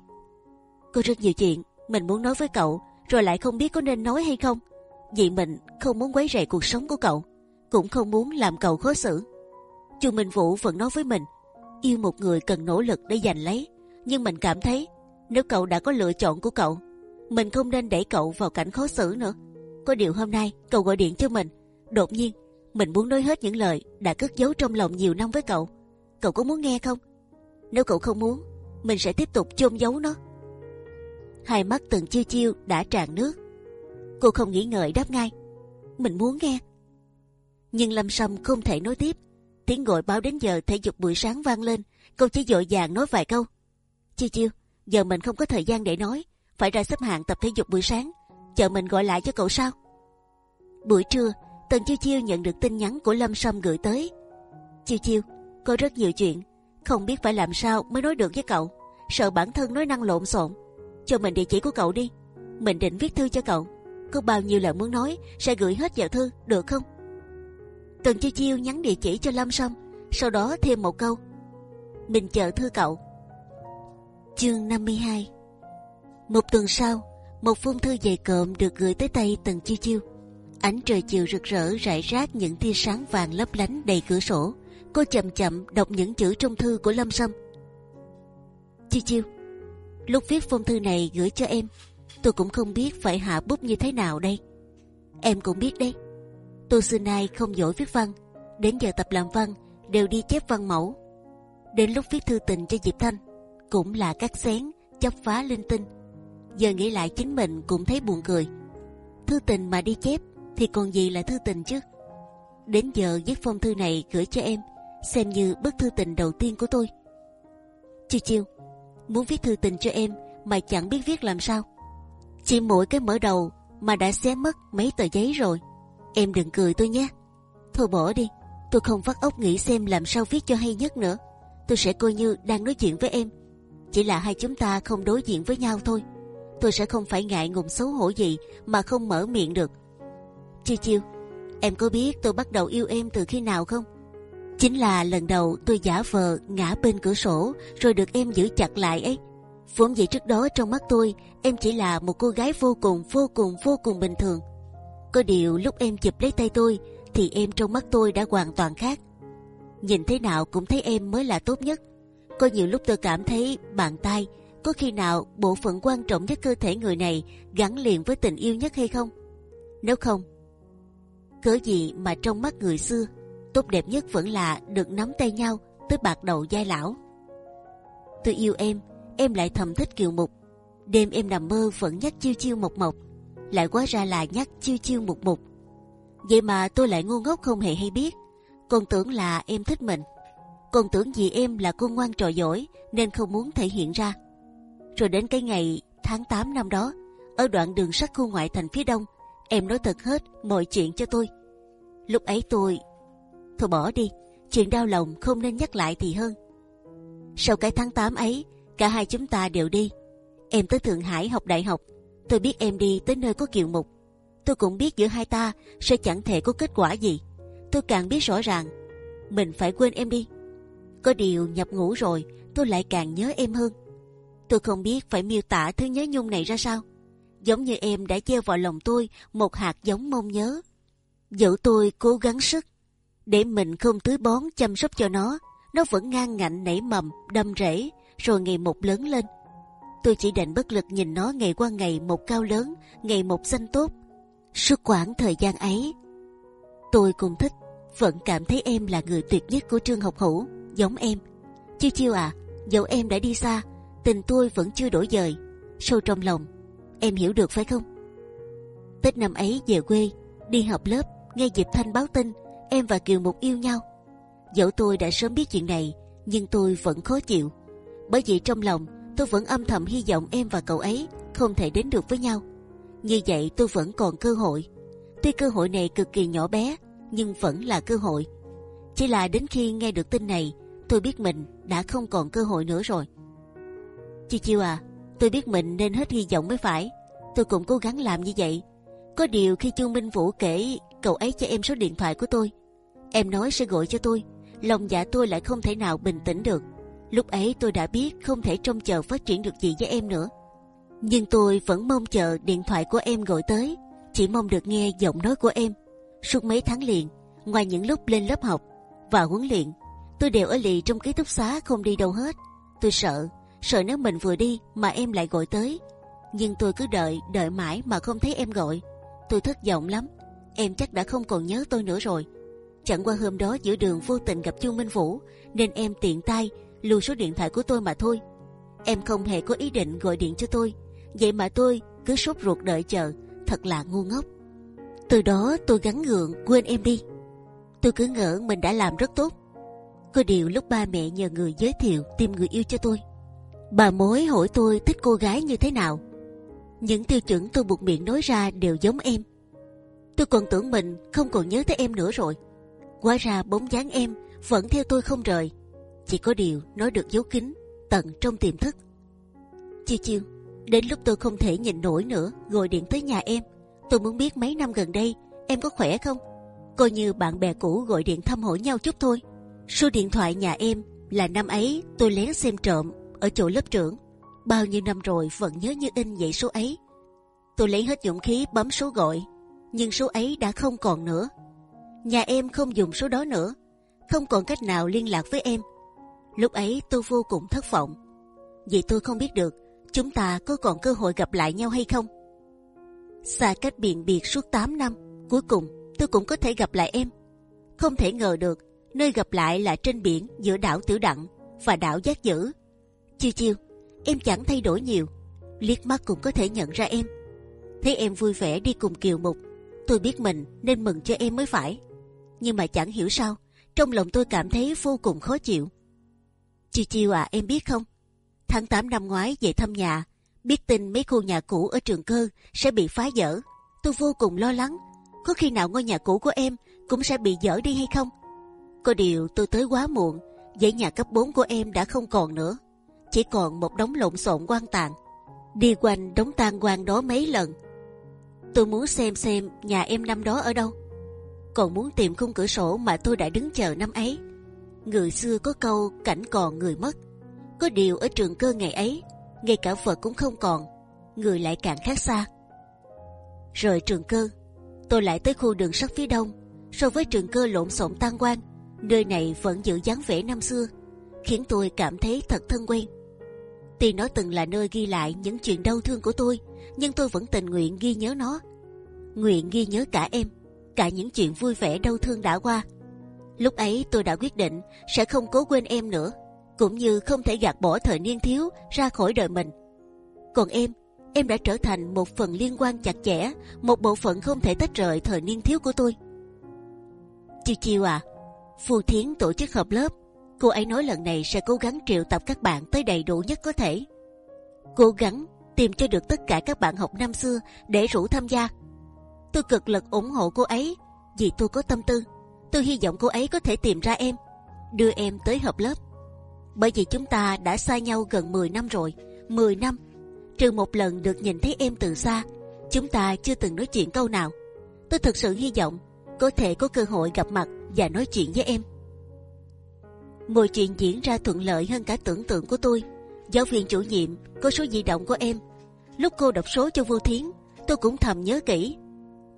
Có rất nhiều chuyện mình muốn nói với cậu, rồi lại không biết có nên nói hay không. Vì mình không muốn quấy rầy cuộc sống của cậu, cũng không muốn làm cậu khó xử. Chu Minh Vũ vẫn nói với mình, yêu một người cần nỗ lực để giành lấy, nhưng mình cảm thấy nếu cậu đã có lựa chọn của cậu, mình không nên đẩy cậu vào cảnh khó xử nữa. Có điều hôm nay cậu gọi điện cho mình, đột nhiên mình muốn nói hết những lời đã cất giấu trong lòng nhiều năm với cậu. Cậu có muốn nghe không? Nếu cậu không muốn, mình sẽ tiếp tục chôn giấu nó. Hai mắt từng chiêu chiêu đã tràn nước. Cô không nghĩ ngợi đáp ngay. Mình muốn nghe. Nhưng Lâm Sâm không thể nói tiếp. Tiếng gọi báo đến giờ thể dục buổi sáng vang lên. Cô chỉ dội vàng nói vài câu. Chiêu chiêu, giờ mình không có thời gian để nói. Phải ra xếp hạng tập thể dục buổi sáng. Chờ mình gọi lại cho cậu sao? Buổi trưa, Tần Chiêu Chiêu nhận được tin nhắn của Lâm Sâm gửi tới. Chiêu Chiêu, có rất nhiều chuyện, không biết phải làm sao mới nói được với cậu. Sợ bản thân nói năng lộn xộn. Cho mình địa chỉ của cậu đi. Mình định viết thư cho cậu. Có bao nhiêu lời muốn nói sẽ gửi hết vào thư, được không? Tần Chiêu Chiêu nhắn địa chỉ cho Lâm xong, sau đó thêm một câu. Mình chờ thư cậu. Chương 52 Một tuần sau, một phong thư dày cộm được gửi tới tay Tần Chiêu Chiêu. Ánh trời chiều rực rỡ rải rác những tia sáng vàng lấp lánh đầy cửa sổ. Cô chậm chậm đọc những chữ trong thư của Lâm Sâm. Chiêu chiêu, lúc viết phong thư này gửi cho em, tôi cũng không biết phải hạ bút như thế nào đây. Em cũng biết đấy, tôi xưa nay không giỏi viết văn, đến giờ tập làm văn đều đi chép văn mẫu. Đến lúc viết thư tình cho Diệp Thanh, cũng là cắt xén, chấp phá linh tinh. Giờ nghĩ lại chính mình cũng thấy buồn cười. Thư tình mà đi chép thì còn gì là thư tình chứ? Đến giờ viết phong thư này gửi cho em, xem như bức thư tình đầu tiên của tôi. Chiêu chiêu, muốn viết thư tình cho em mà chẳng biết viết làm sao. Chỉ mỗi cái mở đầu mà đã xé mất mấy tờ giấy rồi. Em đừng cười tôi nhé. Thôi bỏ đi, tôi không vắt óc nghĩ xem làm sao viết cho hay nhất nữa. Tôi sẽ coi như đang nói chuyện với em. Chỉ là hai chúng ta không đối diện với nhau thôi. Tôi sẽ không phải ngại ngùng xấu hổ gì mà không mở miệng được. Chiêu chiêu, em có biết tôi bắt đầu yêu em từ khi nào không? Chính là lần đầu tôi giả vờ ngã bên cửa sổ rồi được em giữ chặt lại ấy. Vốn dĩ trước đó trong mắt tôi em chỉ là một cô gái vô cùng vô cùng vô cùng bình thường. Có điều lúc em chụp lấy tay tôi thì em trong mắt tôi đã hoàn toàn khác. Nhìn thế nào cũng thấy em mới là tốt nhất. Có nhiều lúc tôi cảm thấy bàn tay có khi nào bộ phận quan trọng nhất cơ thể người này gắn liền với tình yêu nhất hay không? Nếu không, cớ gì mà trong mắt người xưa tốt đẹp nhất vẫn là được nắm tay nhau tới bạc đầu giai lão. Tôi yêu em, em lại thầm thích kiều mục. Đêm em nằm mơ vẫn nhắc chiêu chiêu mộc mộc, lại quá ra là nhắc chiêu chiêu mục mục. Vậy mà tôi lại ngu ngốc không hề hay biết. Còn tưởng là em thích mình, còn tưởng vì em là cô ngoan trò giỏi nên không muốn thể hiện ra. Rồi đến cái ngày tháng 8 năm đó, ở đoạn đường sắt khu ngoại thành phía đông, em nói thật hết mọi chuyện cho tôi. Lúc ấy tôi thôi bỏ đi, chuyện đau lòng không nên nhắc lại thì hơn. Sau cái tháng 8 ấy, cả hai chúng ta đều đi. Em tới Thượng Hải học đại học, tôi biết em đi tới nơi có kiều mục. Tôi cũng biết giữa hai ta sẽ chẳng thể có kết quả gì. Tôi càng biết rõ ràng, mình phải quên em đi. Có điều nhập ngủ rồi, tôi lại càng nhớ em hơn. Tôi không biết phải miêu tả thứ nhớ nhung này ra sao. Giống như em đã gieo vào lòng tôi một hạt giống mong nhớ. Dẫu tôi cố gắng sức, để mình không tưới bón chăm sóc cho nó, nó vẫn ngang ngạnh nảy mầm, đâm rễ, rồi ngày một lớn lên. Tôi chỉ định bất lực nhìn nó ngày qua ngày một cao lớn, ngày một xanh tốt. Suốt quãng thời gian ấy, tôi cũng thích, vẫn cảm thấy em là người tuyệt nhất của Trương Học Hữu, giống em. Chiêu chiêu à, dẫu em đã đi xa, tình tôi vẫn chưa đổi dời. Sâu trong lòng, em hiểu được phải không? Tết năm ấy về quê, đi học lớp, nghe Diệp Thanh báo tin em và Kiều Mục yêu nhau. Dẫu tôi đã sớm biết chuyện này, nhưng tôi vẫn khó chịu. Bởi vì trong lòng tôi vẫn âm thầm hy vọng em và cậu ấy không thể đến được với nhau. Như vậy tôi vẫn còn cơ hội. Tuy cơ hội này cực kỳ nhỏ bé, nhưng vẫn là cơ hội. Chỉ là đến khi nghe được tin này, tôi biết mình đã không còn cơ hội nữa rồi. Chiêu chiêu à, tôi biết mình nên hết hy vọng mới phải. Tôi cũng cố gắng làm như vậy. Có điều khi Chu Minh Vũ kể cậu ấy cho em số điện thoại của tôi, Em nói sẽ gọi cho tôi, lòng dạ tôi lại không thể nào bình tĩnh được. Lúc ấy tôi đã biết không thể trông chờ phát triển được gì với em nữa. Nhưng tôi vẫn mong chờ điện thoại của em gọi tới, chỉ mong được nghe giọng nói của em. Suốt mấy tháng liền, ngoài những lúc lên lớp học và huấn luyện, tôi đều ở lì trong ký túc xá không đi đâu hết. Tôi sợ, sợ nếu mình vừa đi mà em lại gọi tới. Nhưng tôi cứ đợi, đợi mãi mà không thấy em gọi. Tôi thất vọng lắm. Em chắc đã không còn nhớ tôi nữa rồi. Chẳng qua hôm đó giữa đường vô tình gặp Chu Minh Vũ nên em tiện tay lưu số điện thoại của tôi mà thôi. Em không hề có ý định gọi điện cho tôi, vậy mà tôi cứ sốt ruột đợi chờ, thật là ngu ngốc. Từ đó tôi gắn gượng quên em đi. Tôi cứ ngỡ mình đã làm rất tốt. Có điều lúc ba mẹ nhờ người giới thiệu tìm người yêu cho tôi, bà mối hỏi tôi thích cô gái như thế nào. Những tiêu chuẩn tôi buộc miệng nói ra đều giống em. Tôi còn tưởng mình không còn nhớ tới em nữa rồi. Quá ra bóng dáng em vẫn theo tôi không rời. Chỉ có điều nói được giấu kín tận trong tiềm thức. Chiêu chiêu, đến lúc tôi không thể nhìn nổi nữa, gọi điện tới nhà em. Tôi muốn biết mấy năm gần đây em có khỏe không? Coi như bạn bè cũ gọi điện thăm hỏi nhau chút thôi. Số điện thoại nhà em là năm ấy tôi lén xem trộm ở chỗ lớp trưởng. Bao nhiêu năm rồi vẫn nhớ như in vậy số ấy. Tôi lấy hết dũng khí bấm số gọi, nhưng số ấy đã không còn nữa. Nhà em không dùng số đó nữa, không còn cách nào liên lạc với em. Lúc ấy tôi vô cùng thất vọng. Vì tôi không biết được chúng ta có còn cơ hội gặp lại nhau hay không. Xa cách biện biệt suốt 8 năm, cuối cùng tôi cũng có thể gặp lại em. Không thể ngờ được nơi gặp lại là trên biển giữa đảo Tiểu Đặng và đảo Giác Dữ. Chiêu chiêu, em chẳng thay đổi nhiều, liếc mắt cũng có thể nhận ra em. Thấy em vui vẻ đi cùng Kiều Mục, tôi biết mình nên mừng cho em mới phải. Nhưng mà chẳng hiểu sao, trong lòng tôi cảm thấy vô cùng khó chịu. Chiêu chiêu à, em biết không? Tháng 8 năm ngoái về thăm nhà, biết tin mấy khu nhà cũ ở trường cơ sẽ bị phá dỡ, tôi vô cùng lo lắng. Có khi nào ngôi nhà cũ của em cũng sẽ bị dỡ đi hay không? Có điều tôi tới quá muộn, dãy nhà cấp 4 của em đã không còn nữa, chỉ còn một đống lộn xộn quan tàn. Đi quanh đống tàn quan đó mấy lần, tôi muốn xem xem nhà em năm đó ở đâu, còn muốn tìm khung cửa sổ mà tôi đã đứng chờ năm ấy. Người xưa có câu cảnh còn người mất, có điều ở trường cơ ngày ấy, ngay cả Phật cũng không còn, người lại càng khác xa. Rời trường cơ, tôi lại tới khu đường sắt phía đông. So với trường cơ lộn xộn tan quan, nơi này vẫn giữ dáng vẻ năm xưa, khiến tôi cảm thấy thật thân quen. Tuy nó từng là nơi ghi lại những chuyện đau thương của tôi, nhưng tôi vẫn tình nguyện ghi nhớ nó. Nguyện ghi nhớ cả em, cả những chuyện vui vẻ đau thương đã qua. Lúc ấy tôi đã quyết định sẽ không cố quên em nữa, cũng như không thể gạt bỏ thời niên thiếu ra khỏi đời mình. Còn em, em đã trở thành một phần liên quan chặt chẽ, một bộ phận không thể tách rời thời niên thiếu của tôi. Chiều chiều à, Phù Thiến tổ chức họp lớp, cô ấy nói lần này sẽ cố gắng triệu tập các bạn tới đầy đủ nhất có thể, cố gắng tìm cho được tất cả các bạn học năm xưa để rủ tham gia. Tôi cực lực ủng hộ cô ấy vì tôi có tâm tư. Tôi hy vọng cô ấy có thể tìm ra em, đưa em tới hợp lớp. Bởi vì chúng ta đã xa nhau gần 10 năm rồi, 10 năm. Trừ một lần được nhìn thấy em từ xa, chúng ta chưa từng nói chuyện câu nào. Tôi thực sự hy vọng có thể có cơ hội gặp mặt và nói chuyện với em. Mọi chuyện diễn ra thuận lợi hơn cả tưởng tượng của tôi. Giáo viên chủ nhiệm có số di động của em. Lúc cô đọc số cho Vô Thiến, tôi cũng thầm nhớ kỹ.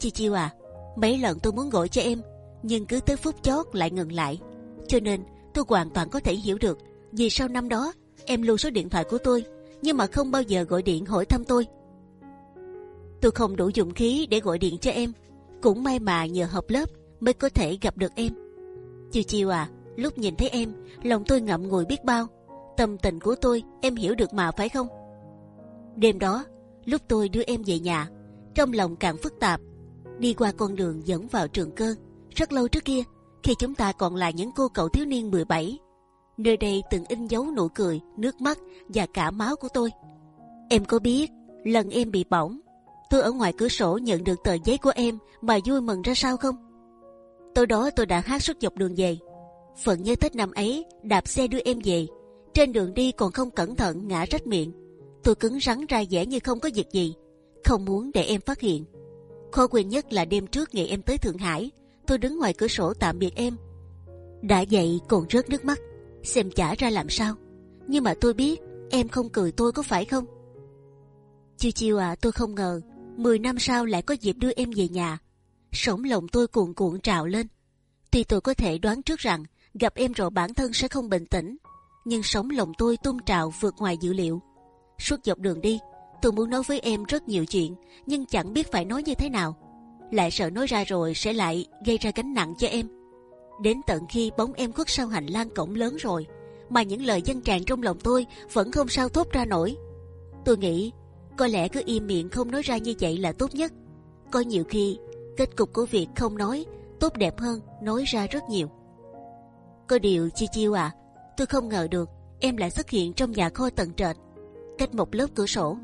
Chi Chiêu à, mấy lần tôi muốn gọi cho em, nhưng cứ tới phút chót lại ngừng lại. Cho nên tôi hoàn toàn có thể hiểu được vì sau năm đó em lưu số điện thoại của tôi, nhưng mà không bao giờ gọi điện hỏi thăm tôi. Tôi không đủ dụng khí để gọi điện cho em. Cũng may mà nhờ họp lớp mới có thể gặp được em. Chiều chiều à, lúc nhìn thấy em, lòng tôi ngậm ngùi biết bao. Tâm tình của tôi em hiểu được mà phải không? Đêm đó, lúc tôi đưa em về nhà, trong lòng càng phức tạp. Đi qua con đường dẫn vào trường cơ, rất lâu trước kia, khi chúng ta còn là những cô cậu thiếu niên 17 nơi đây từng in dấu nụ cười, nước mắt và cả máu của tôi. Em có biết lần em bị bỏng, tôi ở ngoài cửa sổ nhận được tờ giấy của em mà vui mừng ra sao không? Tối đó tôi đã hát suốt dọc đường về. Phận nhớ Tết năm ấy đạp xe đưa em về, trên đường đi còn không cẩn thận ngã rách miệng. Tôi cứng rắn ra vẻ như không có việc gì, không muốn để em phát hiện. Khó quên nhất là đêm trước ngày em tới Thượng Hải, tôi đứng ngoài cửa sổ tạm biệt em. Đã dậy còn rớt nước mắt, xem chả ra làm sao. Nhưng mà tôi biết em không cười tôi có phải không? Chiều chiều à, tôi không ngờ 10 năm sau lại có dịp đưa em về nhà sống lòng tôi cuồn cuộn trào lên. Tuy tôi có thể đoán trước rằng gặp em rồi bản thân sẽ không bình tĩnh, nhưng sống lòng tôi tung trào vượt ngoài dự liệu. Suốt dọc đường đi, tôi muốn nói với em rất nhiều chuyện, nhưng chẳng biết phải nói như thế nào. Lại sợ nói ra rồi sẽ lại gây ra gánh nặng cho em. Đến tận khi bóng em khuất sau hành lang cổng lớn rồi, mà những lời dân tràn trong lòng tôi vẫn không sao thốt ra nổi. Tôi nghĩ có lẽ cứ im miệng không nói ra như vậy là tốt nhất. Có nhiều khi Kết cục của việc không nói tốt đẹp hơn nói ra rất nhiều. Có điều chi chiêu à, tôi không ngờ được em lại xuất hiện trong nhà kho tầng trệt, cách một lớp cửa sổ,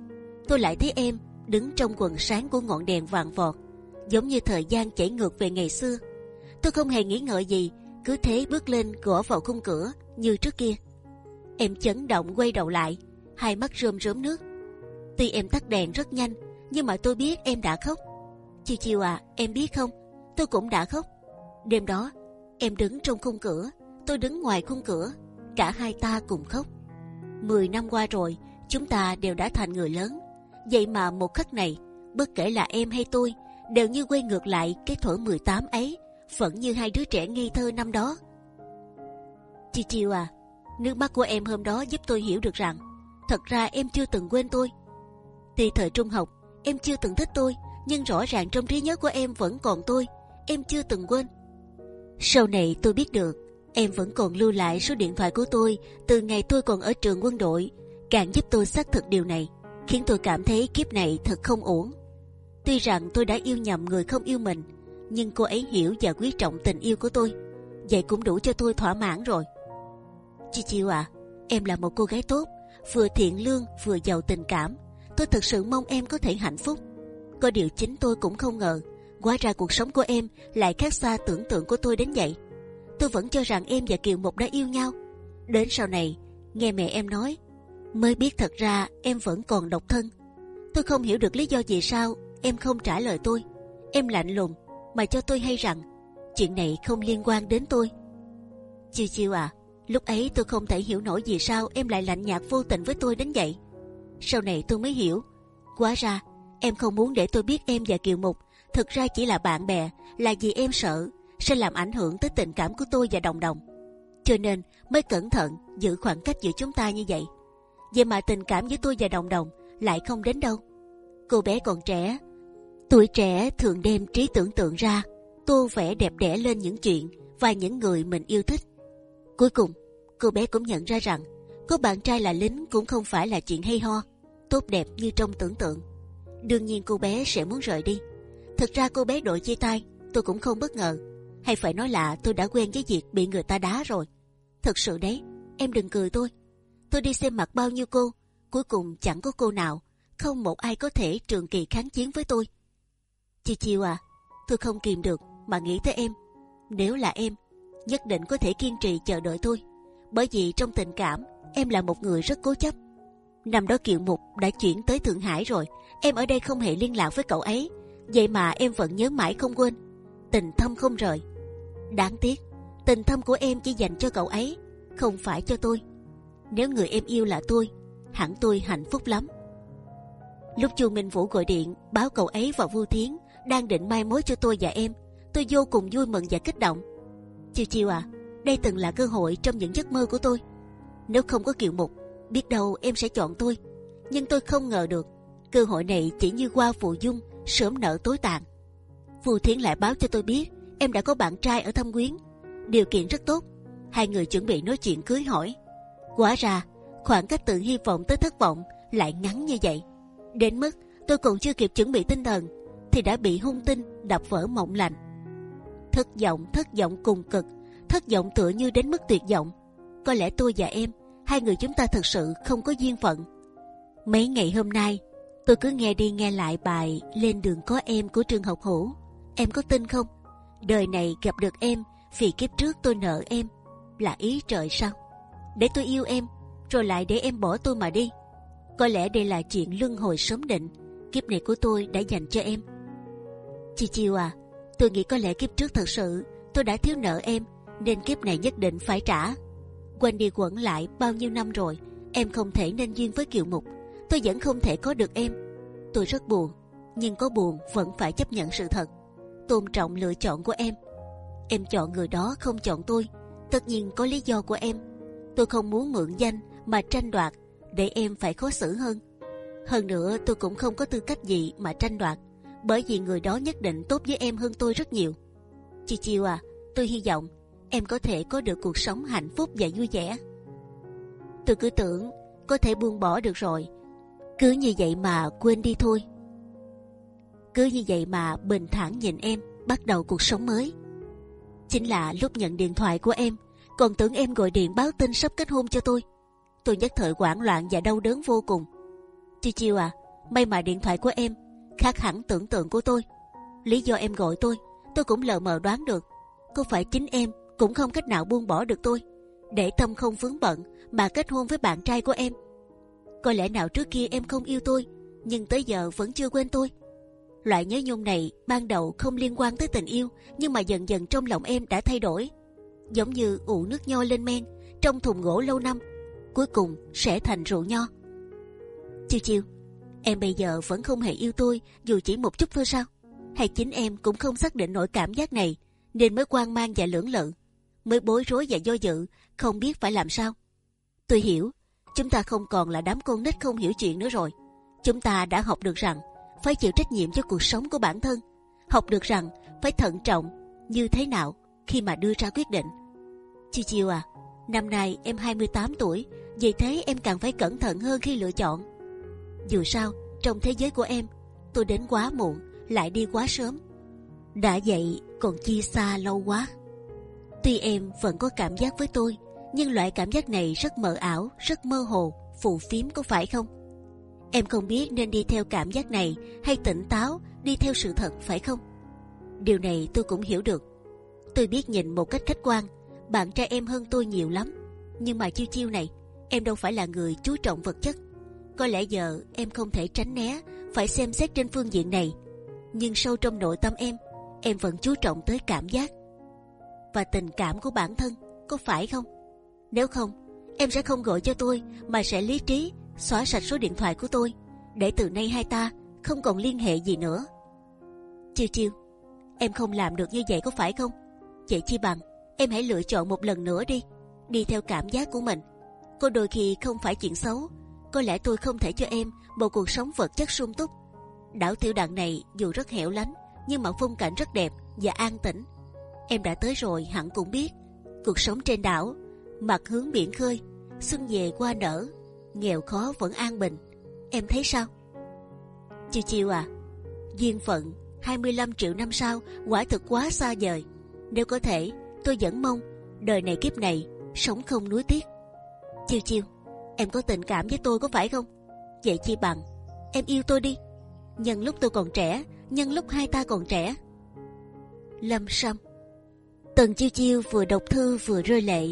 tôi lại thấy em đứng trong quần sáng của ngọn đèn vàng vọt, giống như thời gian chảy ngược về ngày xưa. Tôi không hề nghĩ ngợi gì, cứ thế bước lên gõ vào khung cửa như trước kia. Em chấn động quay đầu lại, hai mắt rơm rớm nước. Tuy em tắt đèn rất nhanh, nhưng mà tôi biết em đã khóc. Chiều chiều à, em biết không, tôi cũng đã khóc. Đêm đó, em đứng trong khung cửa, tôi đứng ngoài khung cửa, cả hai ta cùng khóc. Mười năm qua rồi, chúng ta đều đã thành người lớn. Vậy mà một khắc này, bất kể là em hay tôi, đều như quay ngược lại cái thổi 18 ấy, vẫn như hai đứa trẻ ngây thơ năm đó. Chi chiều à, nước mắt của em hôm đó giúp tôi hiểu được rằng, thật ra em chưa từng quên tôi. thì thời trung học, em chưa từng thích tôi, nhưng rõ ràng trong trí nhớ của em vẫn còn tôi. Em chưa từng quên. Sau này tôi biết được, em vẫn còn lưu lại số điện thoại của tôi từ ngày tôi còn ở trường quân đội, càng giúp tôi xác thực điều này, khiến tôi cảm thấy kiếp này thật không ổn. Tuy rằng tôi đã yêu nhầm người không yêu mình, nhưng cô ấy hiểu và quý trọng tình yêu của tôi, vậy cũng đủ cho tôi thỏa mãn rồi. Chi Chiêu à, em là một cô gái tốt, vừa thiện lương vừa giàu tình cảm. Tôi thực sự mong em có thể hạnh phúc. Có điều chính tôi cũng không ngờ, hóa ra cuộc sống của em lại khác xa tưởng tượng của tôi đến vậy. Tôi vẫn cho rằng em và Kiều Mục đã yêu nhau. Đến sau này, nghe mẹ em nói, mới biết thật ra em vẫn còn độc thân. Tôi không hiểu được lý do vì sao em không trả lời tôi. Em lạnh lùng mà cho tôi hay rằng chuyện này không liên quan đến tôi. Chiêu chiêu à, lúc ấy tôi không thể hiểu nổi vì sao em lại lạnh nhạt vô tình với tôi đến vậy. Sau này tôi mới hiểu, quá ra em không muốn để tôi biết em và Kiều Mục thực ra chỉ là bạn bè, là vì em sợ sẽ làm ảnh hưởng tới tình cảm của tôi và Đồng Đồng. Cho nên mới cẩn thận giữ khoảng cách giữa chúng ta như vậy. Vậy mà tình cảm giữa tôi và Đồng Đồng lại không đến đâu. Cô bé còn trẻ, tuổi trẻ thường đem trí tưởng tượng ra, tô vẽ đẹp đẽ lên những chuyện và những người mình yêu thích. Cuối cùng, cô bé cũng nhận ra rằng có bạn trai là lính cũng không phải là chuyện hay ho, tốt đẹp như trong tưởng tượng. đương nhiên cô bé sẽ muốn rời đi. Thực ra cô bé đội chia tay, tôi cũng không bất ngờ. Hay phải nói là tôi đã quen với việc bị người ta đá rồi. Thật sự đấy, em đừng cười tôi. Tôi đi xem mặt bao nhiêu cô, cuối cùng chẳng có cô nào, không một ai có thể trường kỳ kháng chiến với tôi. chiều chiêu à, tôi không kìm được mà nghĩ tới em. Nếu là em, nhất định có thể kiên trì chờ đợi tôi. Bởi vì trong tình cảm, em là một người rất cố chấp. Năm đó Kiều Mục đã chuyển tới Thượng Hải rồi, em ở đây không hề liên lạc với cậu ấy. Vậy mà em vẫn nhớ mãi không quên, tình thâm không rời. Đáng tiếc, tình thâm của em chỉ dành cho cậu ấy, không phải cho tôi. Nếu người em yêu là tôi, hẳn tôi hạnh phúc lắm. Lúc Chu Minh Vũ gọi điện báo cậu ấy và Vu Thiến đang định mai mối cho tôi và em, tôi vô cùng vui mừng và kích động. Chiều chiều à, đây từng là cơ hội trong những giấc mơ của tôi. Nếu không có Kiều Mục, biết đâu em sẽ chọn tôi. Nhưng tôi không ngờ được cơ hội này chỉ như qua phù dung sớm nở tối tàn. Phù Thiến lại báo cho tôi biết em đã có bạn trai ở Thâm Quyến, điều kiện rất tốt. Hai người chuẩn bị nói chuyện cưới hỏi. Quả ra khoảng cách từ hy vọng tới thất vọng lại ngắn như vậy. Đến mức tôi còn chưa kịp chuẩn bị tinh thần thì đã bị hung tinh đập vỡ mộng lành. Thất vọng, thất vọng cùng cực, thất vọng tựa như đến mức tuyệt vọng. Có lẽ tôi và em, hai người chúng ta thật sự không có duyên phận. Mấy ngày hôm nay, tôi cứ nghe đi nghe lại bài lên đường có em của trường học hữu. Em có tin không? Đời này gặp được em vì kiếp trước tôi nợ em là ý trời sao? Để tôi yêu em, rồi lại để em bỏ tôi mà đi. Có lẽ đây là chuyện luân hồi sớm định. Kiếp này của tôi đã dành cho em. Chi chiêu à, tôi nghĩ có lẽ kiếp trước thật sự tôi đã thiếu nợ em, nên kiếp này nhất định phải trả. Quanh đi quẩn lại bao nhiêu năm rồi, em không thể nên duyên với Kiều Mục, tôi vẫn không thể có được em. Tôi rất buồn, nhưng có buồn vẫn phải chấp nhận sự thật, tôn trọng lựa chọn của em. Em chọn người đó không chọn tôi, tất nhiên có lý do của em. Tôi không muốn mượn danh mà tranh đoạt để em phải khó xử hơn. Hơn nữa tôi cũng không có tư cách gì mà tranh đoạt, bởi vì người đó nhất định tốt với em hơn tôi rất nhiều. Chi Chiêu à, tôi hy vọng em có thể có được cuộc sống hạnh phúc và vui vẻ. Tôi cứ tưởng có thể buông bỏ được rồi, cứ như vậy mà quên đi thôi. Cứ như vậy mà bình thản nhìn em bắt đầu cuộc sống mới. Chính là lúc nhận điện thoại của em, còn tưởng em gọi điện báo tin sắp kết hôn cho tôi. Tôi nhất thời hoảng loạn và đau đớn vô cùng. Chiêu chiêu à, may mà điện thoại của em khác hẳn tưởng tượng của tôi. Lý do em gọi tôi, tôi cũng lờ mờ đoán được. Có phải chính em cũng không cách nào buông bỏ được tôi, để tâm không vướng bận mà kết hôn với bạn trai của em? Có lẽ nào trước kia em không yêu tôi, nhưng tới giờ vẫn chưa quên tôi. Loại nhớ nhung này ban đầu không liên quan tới tình yêu, nhưng mà dần dần trong lòng em đã thay đổi, giống như ủ nước nho lên men trong thùng gỗ lâu năm, cuối cùng sẽ thành rượu nho. Chiêu chiêu, em bây giờ vẫn không hề yêu tôi dù chỉ một chút thôi sao? Hay chính em cũng không xác định nổi cảm giác này nên mới quan mang và lưỡng lự, mới bối rối và do dự, không biết phải làm sao. Tôi hiểu, chúng ta không còn là đám con nít không hiểu chuyện nữa rồi. Chúng ta đã học được rằng phải chịu trách nhiệm cho cuộc sống của bản thân, học được rằng phải thận trọng như thế nào khi mà đưa ra quyết định. Chiêu chiêu à, năm nay em 28 tuổi, vì thế em càng phải cẩn thận hơn khi lựa chọn. Dù sao, trong thế giới của em, tôi đến quá muộn, lại đi quá sớm. đã vậy còn chia xa lâu quá. Tuy em vẫn có cảm giác với tôi, nhưng loại cảm giác này rất mờ ảo, rất mơ hồ, phù phiếm có phải không? Em không biết nên đi theo cảm giác này hay tỉnh táo đi theo sự thật phải không? Điều này tôi cũng hiểu được. Tôi biết nhìn một cách khách quan, bạn trai em hơn tôi nhiều lắm. Nhưng mà chiêu chiêu này, em đâu phải là người chú trọng vật chất. Có lẽ giờ em không thể tránh né, phải xem xét trên phương diện này. Nhưng sâu trong nội tâm em, em vẫn chú trọng tới cảm giác và tình cảm của bản thân, có phải không? Nếu không, em sẽ không gọi cho tôi mà sẽ lý trí xóa sạch số điện thoại của tôi để từ nay hai ta không còn liên hệ gì nữa. Chiêu chiêu, em không làm được như vậy có phải không? Vậy chi bằng em hãy lựa chọn một lần nữa đi, đi theo cảm giác của mình. Có đôi khi không phải chuyện xấu, có lẽ tôi không thể cho em một cuộc sống vật chất sung túc. Đảo Tiểu Đặng này dù rất hẻo lánh, nhưng mà phong cảnh rất đẹp và an tĩnh. Em đã tới rồi hẳn cũng biết, cuộc sống trên đảo, mặt hướng biển khơi, xuân về qua nở, nghèo khó vẫn an bình. Em thấy sao? Chiều chiều à, duyên phận 25 triệu năm sau quả thực quá xa vời. Nếu có thể, tôi vẫn mong đời này kiếp này sống không nuối tiếc. chiêu chiêu em có tình cảm với tôi có phải không? Vậy chi bằng em yêu tôi đi. Nhân lúc tôi còn trẻ, nhân lúc hai ta còn trẻ. Lâm Sâm Tần chiêu chiêu vừa đọc thư vừa rơi lệ.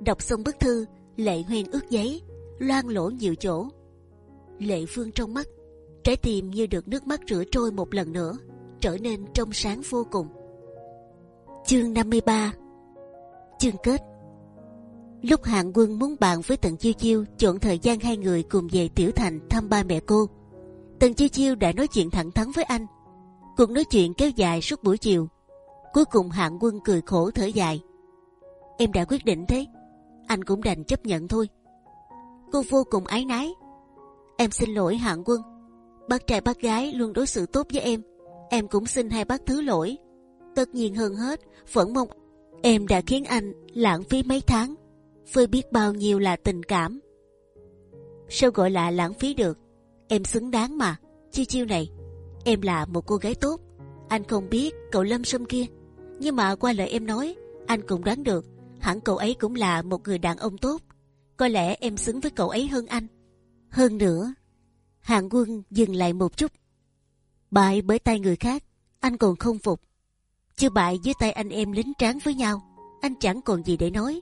Đọc xong bức thư, lệ hoen ướt giấy, loang lỗ nhiều chỗ. Lệ phương trong mắt, trái tim như được nước mắt rửa trôi một lần nữa, trở nên trong sáng vô cùng. Chương 53 Chương kết Lúc hạng quân muốn bàn với Tần Chiêu Chiêu chọn thời gian hai người cùng về Tiểu Thành thăm ba mẹ cô, Tần Chiêu Chiêu đã nói chuyện thẳng thắn với anh. Cuộc nói chuyện kéo dài suốt buổi chiều. Cuối cùng hạng quân cười khổ thở dài. Em đã quyết định thế, anh cũng đành chấp nhận thôi. Cô vô cùng ái nái. Em xin lỗi hạng quân. Bác trai bác gái luôn đối xử tốt với em. Em cũng xin hai bác thứ lỗi. Tất nhiên hơn hết, vẫn mong em đã khiến anh lãng phí mấy tháng, với biết bao nhiêu là tình cảm. Sao gọi là lãng phí được? Em xứng đáng mà. Chiêu chiêu này, em là một cô gái tốt. Anh không biết cậu Lâm Sâm kia, nhưng mà qua lời em nói, anh cũng đoán được hẳn cậu ấy cũng là một người đàn ông tốt. Có lẽ em xứng với cậu ấy hơn anh. Hơn nữa, Hạng Quân dừng lại một chút. Bại bởi tay người khác, anh còn không phục. Chưa bại dưới tay anh em lính tráng với nhau, anh chẳng còn gì để nói.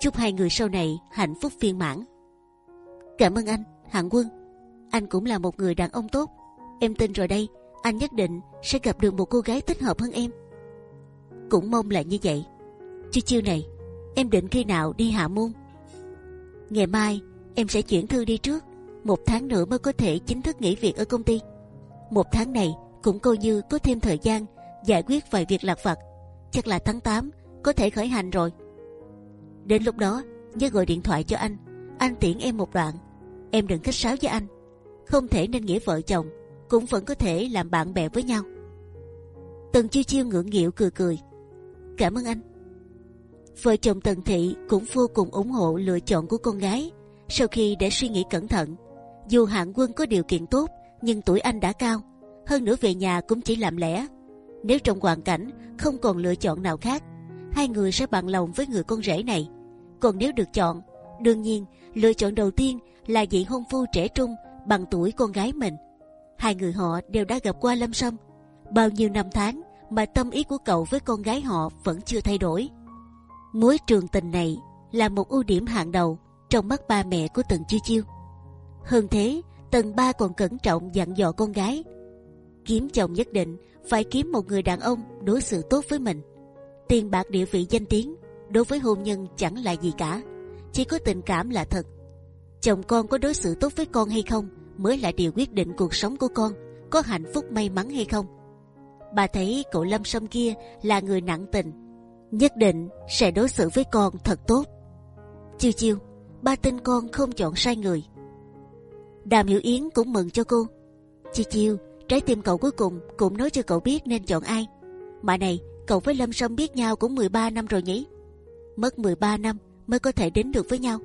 Chúc hai người sau này hạnh phúc viên mãn. Cảm ơn anh, Hạng Quân. Anh cũng là một người đàn ông tốt. Em tin rồi đây, anh nhất định sẽ gặp được một cô gái thích hợp hơn em. Cũng mong là như vậy. chưa chiêu này, em định khi nào đi hạ môn? Ngày mai em sẽ chuyển thư đi trước. Một tháng nữa mới có thể chính thức nghỉ việc ở công ty. Một tháng này cũng coi như có thêm thời gian giải quyết vài việc lặt vặt. Chắc là tháng 8 có thể khởi hành rồi. Đến lúc đó nhớ gọi điện thoại cho anh. Anh tiễn em một đoạn. Em đừng khách sáo với anh. Không thể nên nghĩa vợ chồng, cũng vẫn có thể làm bạn bè với nhau. Tần chiêu chiêu ngưỡng nghịu cười cười. Cảm ơn anh. Vợ chồng Tần Thị cũng vô cùng ủng hộ lựa chọn của con gái. Sau khi để suy nghĩ cẩn thận, dù hạng quân có điều kiện tốt, nhưng tuổi anh đã cao, hơn nữa về nhà cũng chỉ làm lẽ. Nếu trong hoàn cảnh không còn lựa chọn nào khác, hai người sẽ bằng lòng với người con rể này. Còn nếu được chọn, đương nhiên lựa chọn đầu tiên là vị hôn phu trẻ trung bằng tuổi con gái mình. Hai người họ đều đã gặp qua Lâm Sâm. Bao nhiêu năm tháng mà tâm ý của cậu với con gái họ vẫn chưa thay đổi. Mối trường tình này là một ưu điểm hạng đầu trong mắt ba mẹ của Tần Chiêu Chiêu. Hơn thế, Tần ba còn cẩn trọng dặn dò con gái kiếm chồng nhất định phải kiếm một người đàn ông đối xử tốt với mình. Tiền bạc địa vị danh tiếng đối với hôn nhân chẳng là gì cả, chỉ có tình cảm là thật. Chồng con có đối xử tốt với con hay không mới là điều quyết định cuộc sống của con có hạnh phúc may mắn hay không. Bà thấy cậu Lâm Sâm kia là người nặng tình, nhất định sẽ đối xử với con thật tốt. Chiêu chiêu, ba tin con không chọn sai người. Đàm Hiểu Yến cũng mừng cho cô. Chiêu chiêu, trái tim cậu cuối cùng cũng nói cho cậu biết nên chọn ai. Mà này, cậu với Lâm Sâm biết nhau cũng 13 năm rồi nhỉ? Mất 13 năm mới có thể đến được với nhau.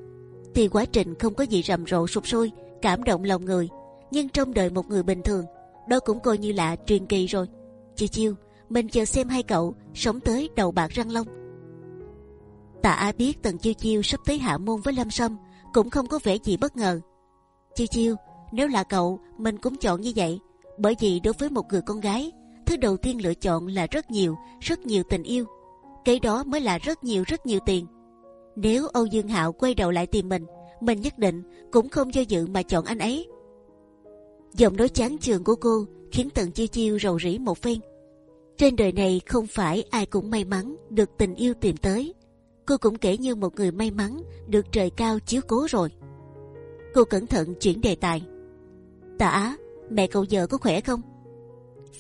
Thì quá trình không có gì rầm rộ sụp sôi, cảm động lòng người. Nhưng trong đời một người bình thường, đó cũng coi như là truyền kỳ rồi. Chiêu chiêu, mình chờ xem hai cậu sống tới đầu bạc răng long. Tạ a biết Tần Chiêu Chiêu sắp tới hạ môn với Lâm Sâm cũng không có vẻ gì bất ngờ. Chiêu Chiêu, nếu là cậu, mình cũng chọn như vậy. Bởi vì đối với một người con gái, thứ đầu tiên lựa chọn là rất nhiều, rất nhiều tình yêu. Cái đó mới là rất nhiều rất nhiều tiền. Nếu Âu Dương Hạo quay đầu lại tìm mình, mình nhất định cũng không do dự mà chọn anh ấy. Giọng nói chán chường của cô khiến Tần Chiêu Chiêu rầu rĩ một phen. Trên đời này không phải ai cũng may mắn được tình yêu tìm tới. Cô cũng kể như một người may mắn được trời cao chiếu cố rồi. Cô cẩn thận chuyển đề tài. Tạ Á, mẹ cậu vợ có khỏe không?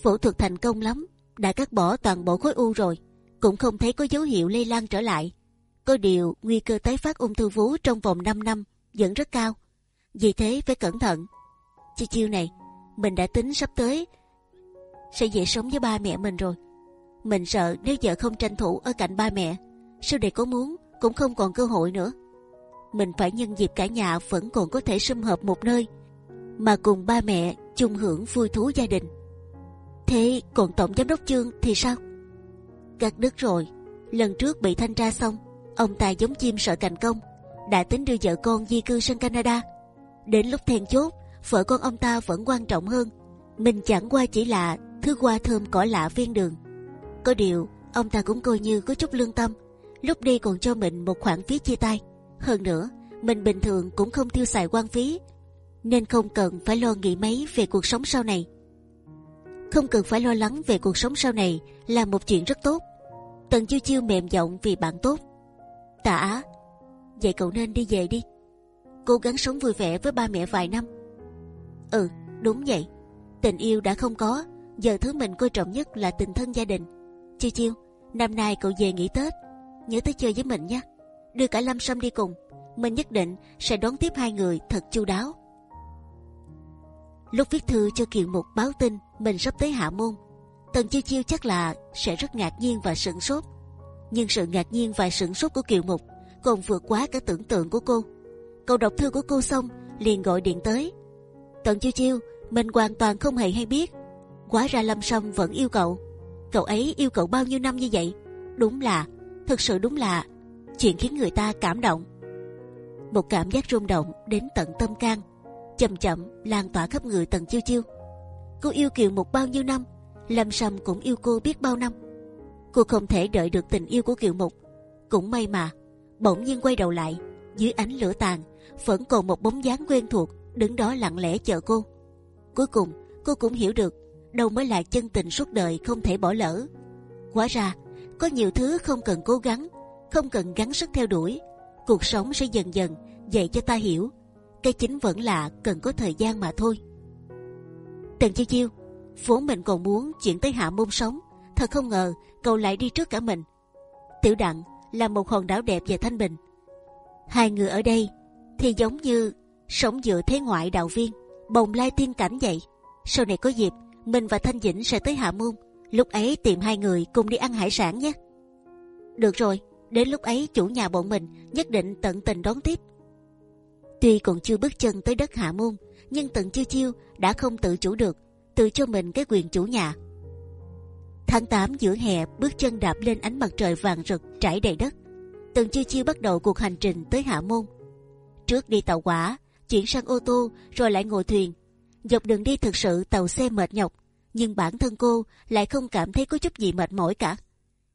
Phẫu thuật thành công lắm, đã cắt bỏ toàn bộ khối u rồi, cũng không thấy có dấu hiệu lây lan trở lại. Có điều nguy cơ tái phát ung thư vú trong vòng 5 năm vẫn rất cao, vì thế phải cẩn thận. Chiêu chiêu này, mình đã tính sắp tới sẽ dễ sống với ba mẹ mình rồi. Mình sợ nếu vợ không tranh thủ ở cạnh ba mẹ, sau này có muốn cũng không còn cơ hội nữa. Mình phải nhân dịp cả nhà vẫn còn có thể sum họp một nơi, mà cùng ba mẹ chung hưởng vui thú gia đình. Thế còn tổng giám đốc trương thì sao? gạt đứt rồi. Lần trước bị thanh tra xong, ông ta giống chim sợ cành công, đã tính đưa vợ con di cư sang Canada. Đến lúc then chốt, vợ con ông ta vẫn quan trọng hơn. Mình chẳng qua chỉ là thứ hoa thơm cỏ lạ viên đường. Có điều, ông ta cũng coi như có chút lương tâm. Lúc đi còn cho mình một khoản phí chia tay. Hơn nữa, mình bình thường cũng không tiêu xài quan phí, nên không cần phải lo nghĩ mấy về cuộc sống sau này. Không cần phải lo lắng về cuộc sống sau này là một chuyện rất tốt. Tần chiêu chiêu mềm giọng vì bạn tốt. Tạ Á, vậy cậu nên đi về đi. Cố gắng sống vui vẻ với ba mẹ vài năm. Ừ, đúng vậy. Tình yêu đã không có, giờ thứ mình coi trọng nhất là tình thân gia đình. Chiêu chiêu, năm nay cậu về nghỉ Tết, nhớ tới chơi với mình nhé. Đưa cả Lâm Sâm đi cùng, mình nhất định sẽ đón tiếp hai người thật chu đáo. Lúc viết thư cho Kiều Mục báo tin mình sắp tới Hạ Môn, Tần Chiêu Chiêu chắc là sẽ rất ngạc nhiên và sửng sốt. Nhưng sự ngạc nhiên và sửng sốt của Kiều Mục còn vượt quá cả tưởng tượng của cô. Cậu đọc thư của cô xong liền gọi điện tới. Tần Chiêu Chiêu, mình hoàn toàn không hề hay biết. Quá ra Lâm Sâm vẫn yêu cậu. Cậu ấy yêu cậu bao nhiêu năm như vậy? Đúng là, thực sự đúng là chuyện khiến người ta cảm động. Một cảm giác rung động đến tận tâm can chậm chậm lan tỏa khắp người tần chiêu chiêu. Cô yêu kiều một bao nhiêu năm, lâm sâm cũng yêu cô biết bao năm. Cô không thể đợi được tình yêu của kiều mục. Cũng may mà, bỗng nhiên quay đầu lại, dưới ánh lửa tàn, vẫn còn một bóng dáng quen thuộc đứng đó lặng lẽ chờ cô. Cuối cùng, cô cũng hiểu được đâu mới là chân tình suốt đời không thể bỏ lỡ. Hóa ra, có nhiều thứ không cần cố gắng, không cần gắng sức theo đuổi, cuộc sống sẽ dần dần dạy cho ta hiểu cái chính vẫn là cần có thời gian mà thôi. Tần chiêu chiêu, vốn mình còn muốn chuyển tới hạ môn sống, thật không ngờ cậu lại đi trước cả mình. Tiểu đặng là một hòn đảo đẹp và thanh bình. Hai người ở đây thì giống như sống dựa thế ngoại đạo viên, bồng lai tiên cảnh vậy. Sau này có dịp, mình và Thanh Dĩnh sẽ tới Hạ Môn. Lúc ấy tìm hai người cùng đi ăn hải sản nhé. Được rồi, đến lúc ấy chủ nhà bọn mình nhất định tận tình đón tiếp. Tuy còn chưa bước chân tới đất hạ môn, nhưng tận chiêu chiêu đã không tự chủ được, tự cho mình cái quyền chủ nhà. Tháng 8 giữa hè, bước chân đạp lên ánh mặt trời vàng rực trải đầy đất. Tần chiêu chiêu bắt đầu cuộc hành trình tới Hạ Môn. Trước đi tàu hỏa, chuyển sang ô tô, rồi lại ngồi thuyền. Dọc đường đi thực sự tàu xe mệt nhọc, nhưng bản thân cô lại không cảm thấy có chút gì mệt mỏi cả.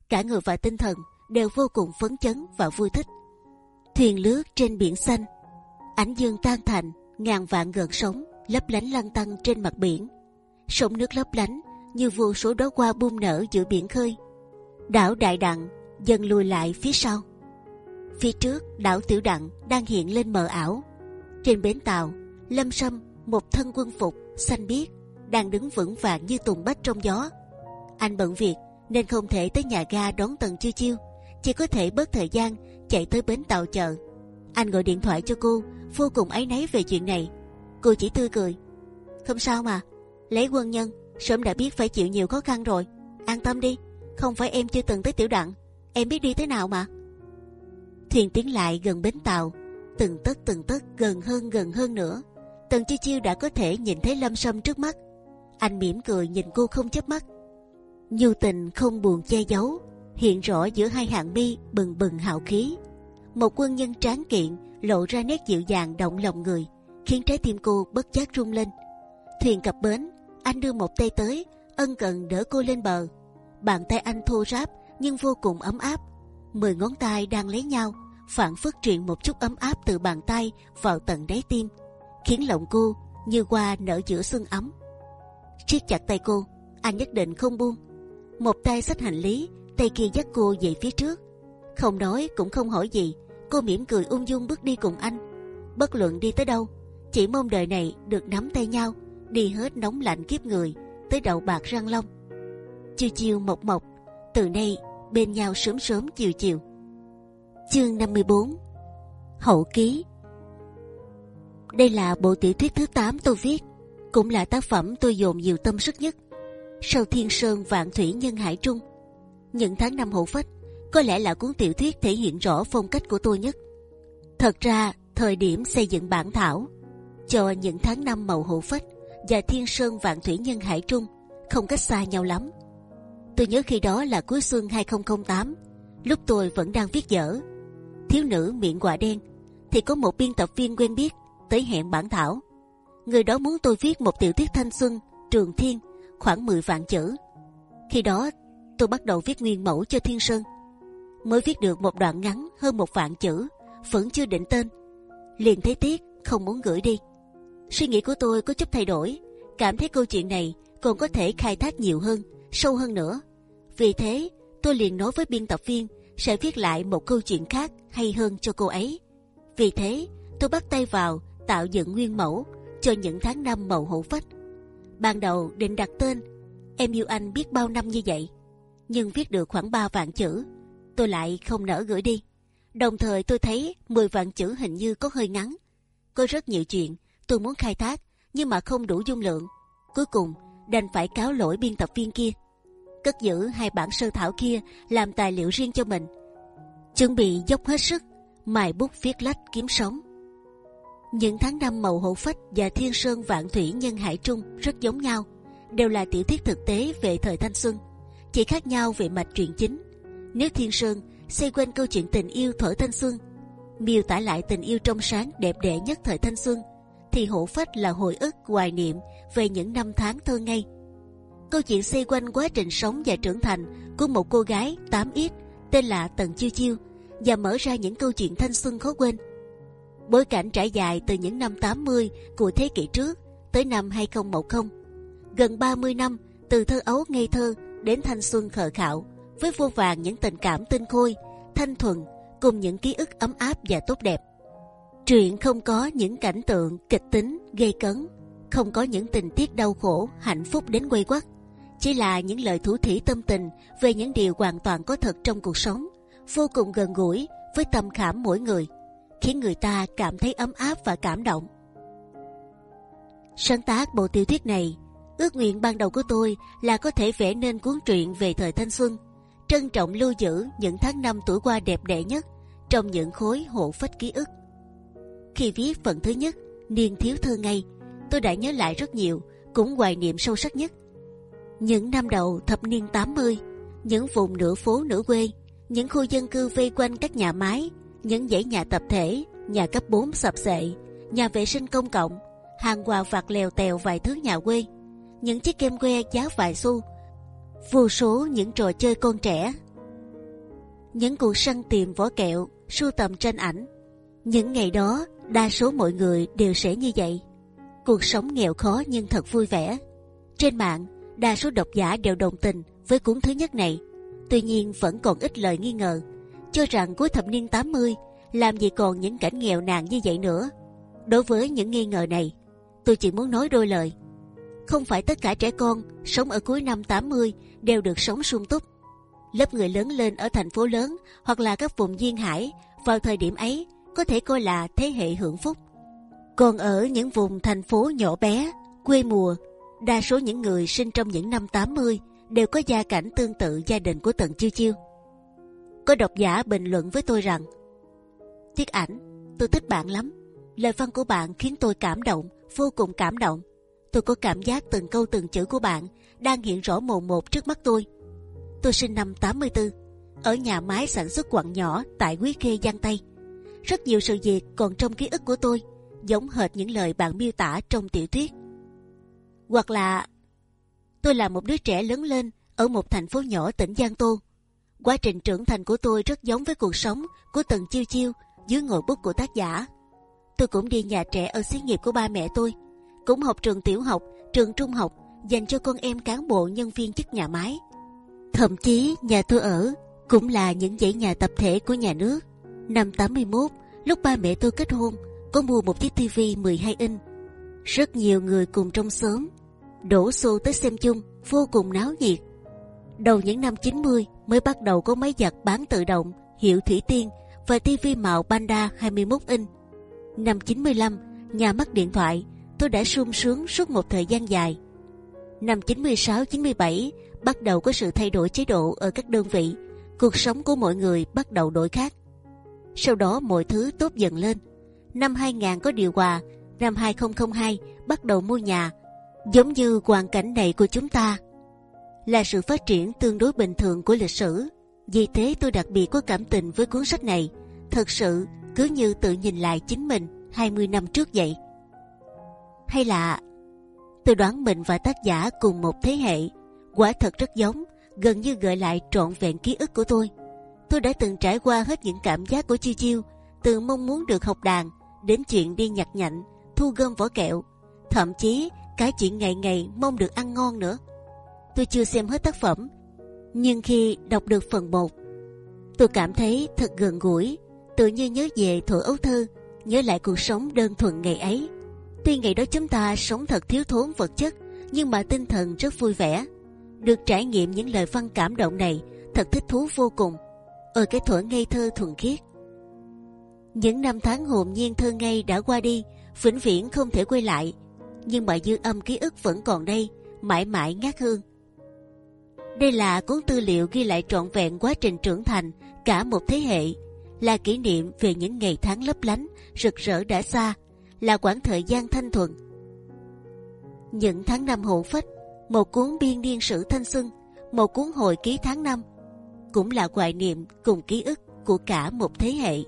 Cả người và tinh thần đều vô cùng phấn chấn và vui thích. Thuyền lướt trên biển xanh, ánh dương tan thành, ngàn vạn gợn sóng lấp lánh lăn tăn trên mặt biển. Sóng nước lấp lánh như vô số đóa hoa bung nở giữa biển khơi. Đảo Đại Đặng dần lùi lại phía sau. Phía trước đảo Tiểu Đặng đang hiện lên mờ ảo. Trên bến tàu, Lâm Sâm một thân quân phục xanh biếc đang đứng vững vàng như tùng bách trong gió. Anh bận việc nên không thể tới nhà ga đón Tần Chiêu Chiêu, chỉ có thể bớt thời gian chạy tới bến tàu chờ. Anh gọi điện thoại cho cô, vô cùng áy náy về chuyện này. Cô chỉ tươi cười, không sao mà, lấy quân nhân sớm đã biết phải chịu nhiều khó khăn rồi. An tâm đi, không phải em chưa từng tới tiểu đặng, em biết đi thế nào mà. Thuyền tiến lại gần bến tàu, từng tấc từng tấc gần hơn gần hơn nữa. Tần Chiêu Chiêu đã có thể nhìn thấy Lâm Sâm trước mắt. Anh mỉm cười nhìn cô không chớp mắt. Nhu tình không buồn che giấu, hiện rõ giữa hai hàng mi bừng bừng hào khí. Một quân nhân tráng kiện lộ ra nét dịu dàng động lòng người, khiến trái tim cô bất giác rung lên. Thuyền cập bến, anh đưa một tay tới, ân cần đỡ cô lên bờ. Bàn tay anh thô ráp nhưng vô cùng ấm áp. Mười ngón tay đang lấy nhau, phản phất truyền một chút ấm áp từ bàn tay vào tận đáy tim, khiến lòng cô như hoa nở giữa xuân ấm. siết chặt tay cô, anh nhất định không buông. Một tay xách hành lý, tay kia dắt cô về phía trước. Không nói cũng không hỏi gì, cô mỉm cười ung dung bước đi cùng anh. Bất luận đi tới đâu, chỉ mong đời này được nắm tay nhau đi hết nóng lạnh kiếp người tới đầu bạc răng long. Chiều chiều mộc mộc từ nay bên nhau sớm sớm chiều chiều. Chương 54 hậu ký. Đây là bộ tiểu thuyết thứ 8 tôi viết cũng là tác phẩm tôi dồn nhiều tâm sức nhất. Sau thiên sơn vạn thủy nhân hải trung những tháng năm hậu phách có lẽ là cuốn tiểu thuyết thể hiện rõ phong cách của tôi nhất thật ra thời điểm xây dựng bản thảo cho những tháng năm màu hổ phách và Thiên Sơn Vạn Thủy Nhân Hải Trung không cách xa nhau lắm. Tôi nhớ khi đó là cuối xuân 2008, lúc tôi vẫn đang viết dở. Thiếu nữ miệng quả đen thì có một biên tập viên quen biết tới hẹn bản thảo. Người đó muốn tôi viết một tiểu thuyết thanh xuân, trường thiên, khoảng 10 vạn chữ. Khi đó tôi bắt đầu viết nguyên mẫu cho Thiên Sơn. Mới viết được một đoạn ngắn hơn một vạn chữ, vẫn chưa định tên. Liền thấy tiếc, không muốn gửi đi. Suy nghĩ của tôi có chút thay đổi, cảm thấy câu chuyện này còn có thể khai thác nhiều hơn, sâu hơn nữa. Vì thế, tôi liền nói với biên tập viên sẽ viết lại một câu chuyện khác hay hơn cho cô ấy. Vì thế, tôi bắt tay vào tạo dựng nguyên mẫu cho những tháng năm màu hổ phách. Ban đầu định đặt tên em yêu anh biết bao năm như vậy, nhưng viết được khoảng 3 vạn chữ, tôi lại không nỡ gửi đi. Đồng thời tôi thấy 10 vạn chữ hình như có hơi ngắn. Có rất nhiều chuyện tôi muốn khai thác nhưng mà không đủ dung lượng. Cuối cùng đành phải cáo lỗi biên tập viên kia, cất giữ hai bản sơ thảo kia làm tài liệu riêng cho mình, chuẩn bị dốc hết sức mài bút viết lách kiếm sống. Những tháng năm màu hổ phách và thiên sơn vạn thủy nhân hải trung rất giống nhau, đều là tiểu thuyết thực tế về thời thanh xuân, chỉ khác nhau về mạch truyện chính. Nếu thiên sơn xoay quanh câu chuyện tình yêu thổi thanh xuân, miêu tả lại tình yêu trong sáng đẹp đẽ nhất thời thanh xuân thì hổ phách là hồi ức hoài niệm về những năm tháng thơ ngây. Câu chuyện xoay quanh quá trình sống và trưởng thành của một cô gái 8x tên là Tần Chiêu Chiêu và mở ra những câu chuyện thanh xuân khó quên. Bối cảnh trải dài từ những năm 80 của thế kỷ trước tới năm 2010, gần 30 năm từ thơ ấu ngây thơ đến thanh xuân khờ khạo với vô vàng những tình cảm tinh khôi, thanh thuần cùng những ký ức ấm áp và tốt đẹp. Truyện không có những cảnh tượng kịch tính gây cấn, không có những tình tiết đau khổ, hạnh phúc đến quay quắt, chỉ là những lời thủ thỉ tâm tình về những điều hoàn toàn có thật trong cuộc sống, vô cùng gần gũi với tâm khảm mỗi người, khiến người ta cảm thấy ấm áp và cảm động. Sáng tác bộ tiểu thuyết này, ước nguyện ban đầu của tôi là có thể vẽ nên cuốn truyện về thời thanh xuân, trân trọng lưu giữ những tháng năm tuổi qua đẹp đẽ nhất trong những khối hộ phách ký ức. Khi viết phần thứ nhất, niên thiếu thơ ngay tôi đã nhớ lại rất nhiều, cũng hoài niệm sâu sắc nhất. Những năm đầu thập niên 80, những vùng nửa phố nửa quê, những khu dân cư vây quanh các nhà máy, những dãy nhà tập thể, nhà cấp 4 sập sệ, nhà vệ sinh công cộng, hàng quà vặt lèo tèo vài thứ nhà quê, những chiếc kem que giá vài xu, vô số những trò chơi con trẻ, những cuộc săn tìm vỏ kẹo, sưu tầm tranh ảnh. Những ngày đó, đa số mọi người đều sẽ như vậy. Cuộc sống nghèo khó nhưng thật vui vẻ. Trên mạng, đa số độc giả đều đồng tình với cuốn thứ nhất này. Tuy nhiên vẫn còn ít lời nghi ngờ, cho rằng cuối thập niên 80 làm gì còn những cảnh nghèo nàn như vậy nữa. Đối với những nghi ngờ này, tôi chỉ muốn nói đôi lời. Không phải tất cả trẻ con sống ở cuối năm 80 đều được sống sung túc. Lớp người lớn lên ở thành phố lớn hoặc là các vùng duyên hải vào thời điểm ấy có thể coi là thế hệ hưởng phúc. Còn ở những vùng thành phố nhỏ bé, quê mùa, đa số những người sinh trong những năm 80 đều có gia cảnh tương tự gia đình của Tần Chiêu Chiêu. Có độc giả bình luận với tôi rằng Tiết ảnh, tôi thích bạn lắm. Lời văn của bạn khiến tôi cảm động, vô cùng cảm động. Tôi có cảm giác từng câu từng chữ của bạn đang hiện rõ mồn một trước mắt tôi. Tôi sinh năm 84, ở nhà máy sản xuất quặng nhỏ tại Quý Khê Giang Tây. Rất nhiều sự việc còn trong ký ức của tôi, giống hệt những lời bạn miêu tả trong tiểu thuyết. Hoặc là tôi là một đứa trẻ lớn lên ở một thành phố nhỏ tỉnh Giang Tô. Quá trình trưởng thành của tôi rất giống với cuộc sống của Tần Chiêu Chiêu dưới ngòi bút của tác giả. Tôi cũng đi nhà trẻ ở xí nghiệp của ba mẹ tôi, cũng học trường tiểu học, trường trung học dành cho con em cán bộ nhân viên chức nhà máy. Thậm chí nhà tôi ở cũng là những dãy nhà tập thể của nhà nước. Năm 81, lúc ba mẹ tôi kết hôn, có mua một chiếc tivi 12 inch. Rất nhiều người cùng trong xóm đổ xô tới xem chung, vô cùng náo nhiệt. Đầu những năm 90 mới bắt đầu có máy giặt bán tự động hiệu Thủy Tiên và tivi mạo Panda 21 inch. Năm 95, nhà mắt điện thoại, tôi đã sung sướng suốt một thời gian dài. Năm 96-97, bắt đầu có sự thay đổi chế độ ở các đơn vị, cuộc sống của mọi người bắt đầu đổi khác. Sau đó mọi thứ tốt dần lên. Năm 2000 có điều hòa, năm 2002 bắt đầu mua nhà. Giống như hoàn cảnh này của chúng ta là sự phát triển tương đối bình thường của lịch sử. Vì thế tôi đặc biệt có cảm tình với cuốn sách này. Thật sự cứ như tự nhìn lại chính mình 20 năm trước vậy. Hay là tôi đoán mình và tác giả cùng một thế hệ, quả thật rất giống, gần như gợi lại trọn vẹn ký ức của tôi. Tôi đã từng trải qua hết những cảm giác của Chiêu Chiêu, từ mong muốn được học đàn đến chuyện đi nhặt nhạnh, thu gom vỏ kẹo, thậm chí cái chuyện ngày ngày mong được ăn ngon nữa. Tôi chưa xem hết tác phẩm, nhưng khi đọc được phần 1 tôi cảm thấy thật gần gũi, tự như nhớ về thuở ấu thơ, nhớ lại cuộc sống đơn thuần ngày ấy. Tuy ngày đó chúng ta sống thật thiếu thốn vật chất, nhưng mà tinh thần rất vui vẻ. Được trải nghiệm những lời văn cảm động này, thật thích thú vô cùng. Ở cái thuở ngây thơ thuần khiết, những năm tháng hồn nhiên thơ ngây đã qua đi, vĩnh viễn không thể quay lại. Nhưng mà dư âm ký ức vẫn còn đây, mãi mãi ngát hương. Đây là cuốn tư liệu ghi lại trọn vẹn quá trình trưởng thành cả một thế hệ, là kỷ niệm về những ngày tháng lấp lánh, rực rỡ đã xa, là quãng thời gian thanh thuận. Những tháng năm hồn phách, một cuốn biên niên sử thanh xuân, một cuốn hồi ký tháng năm, cũng là hoài niệm cùng ký ức của cả một thế hệ.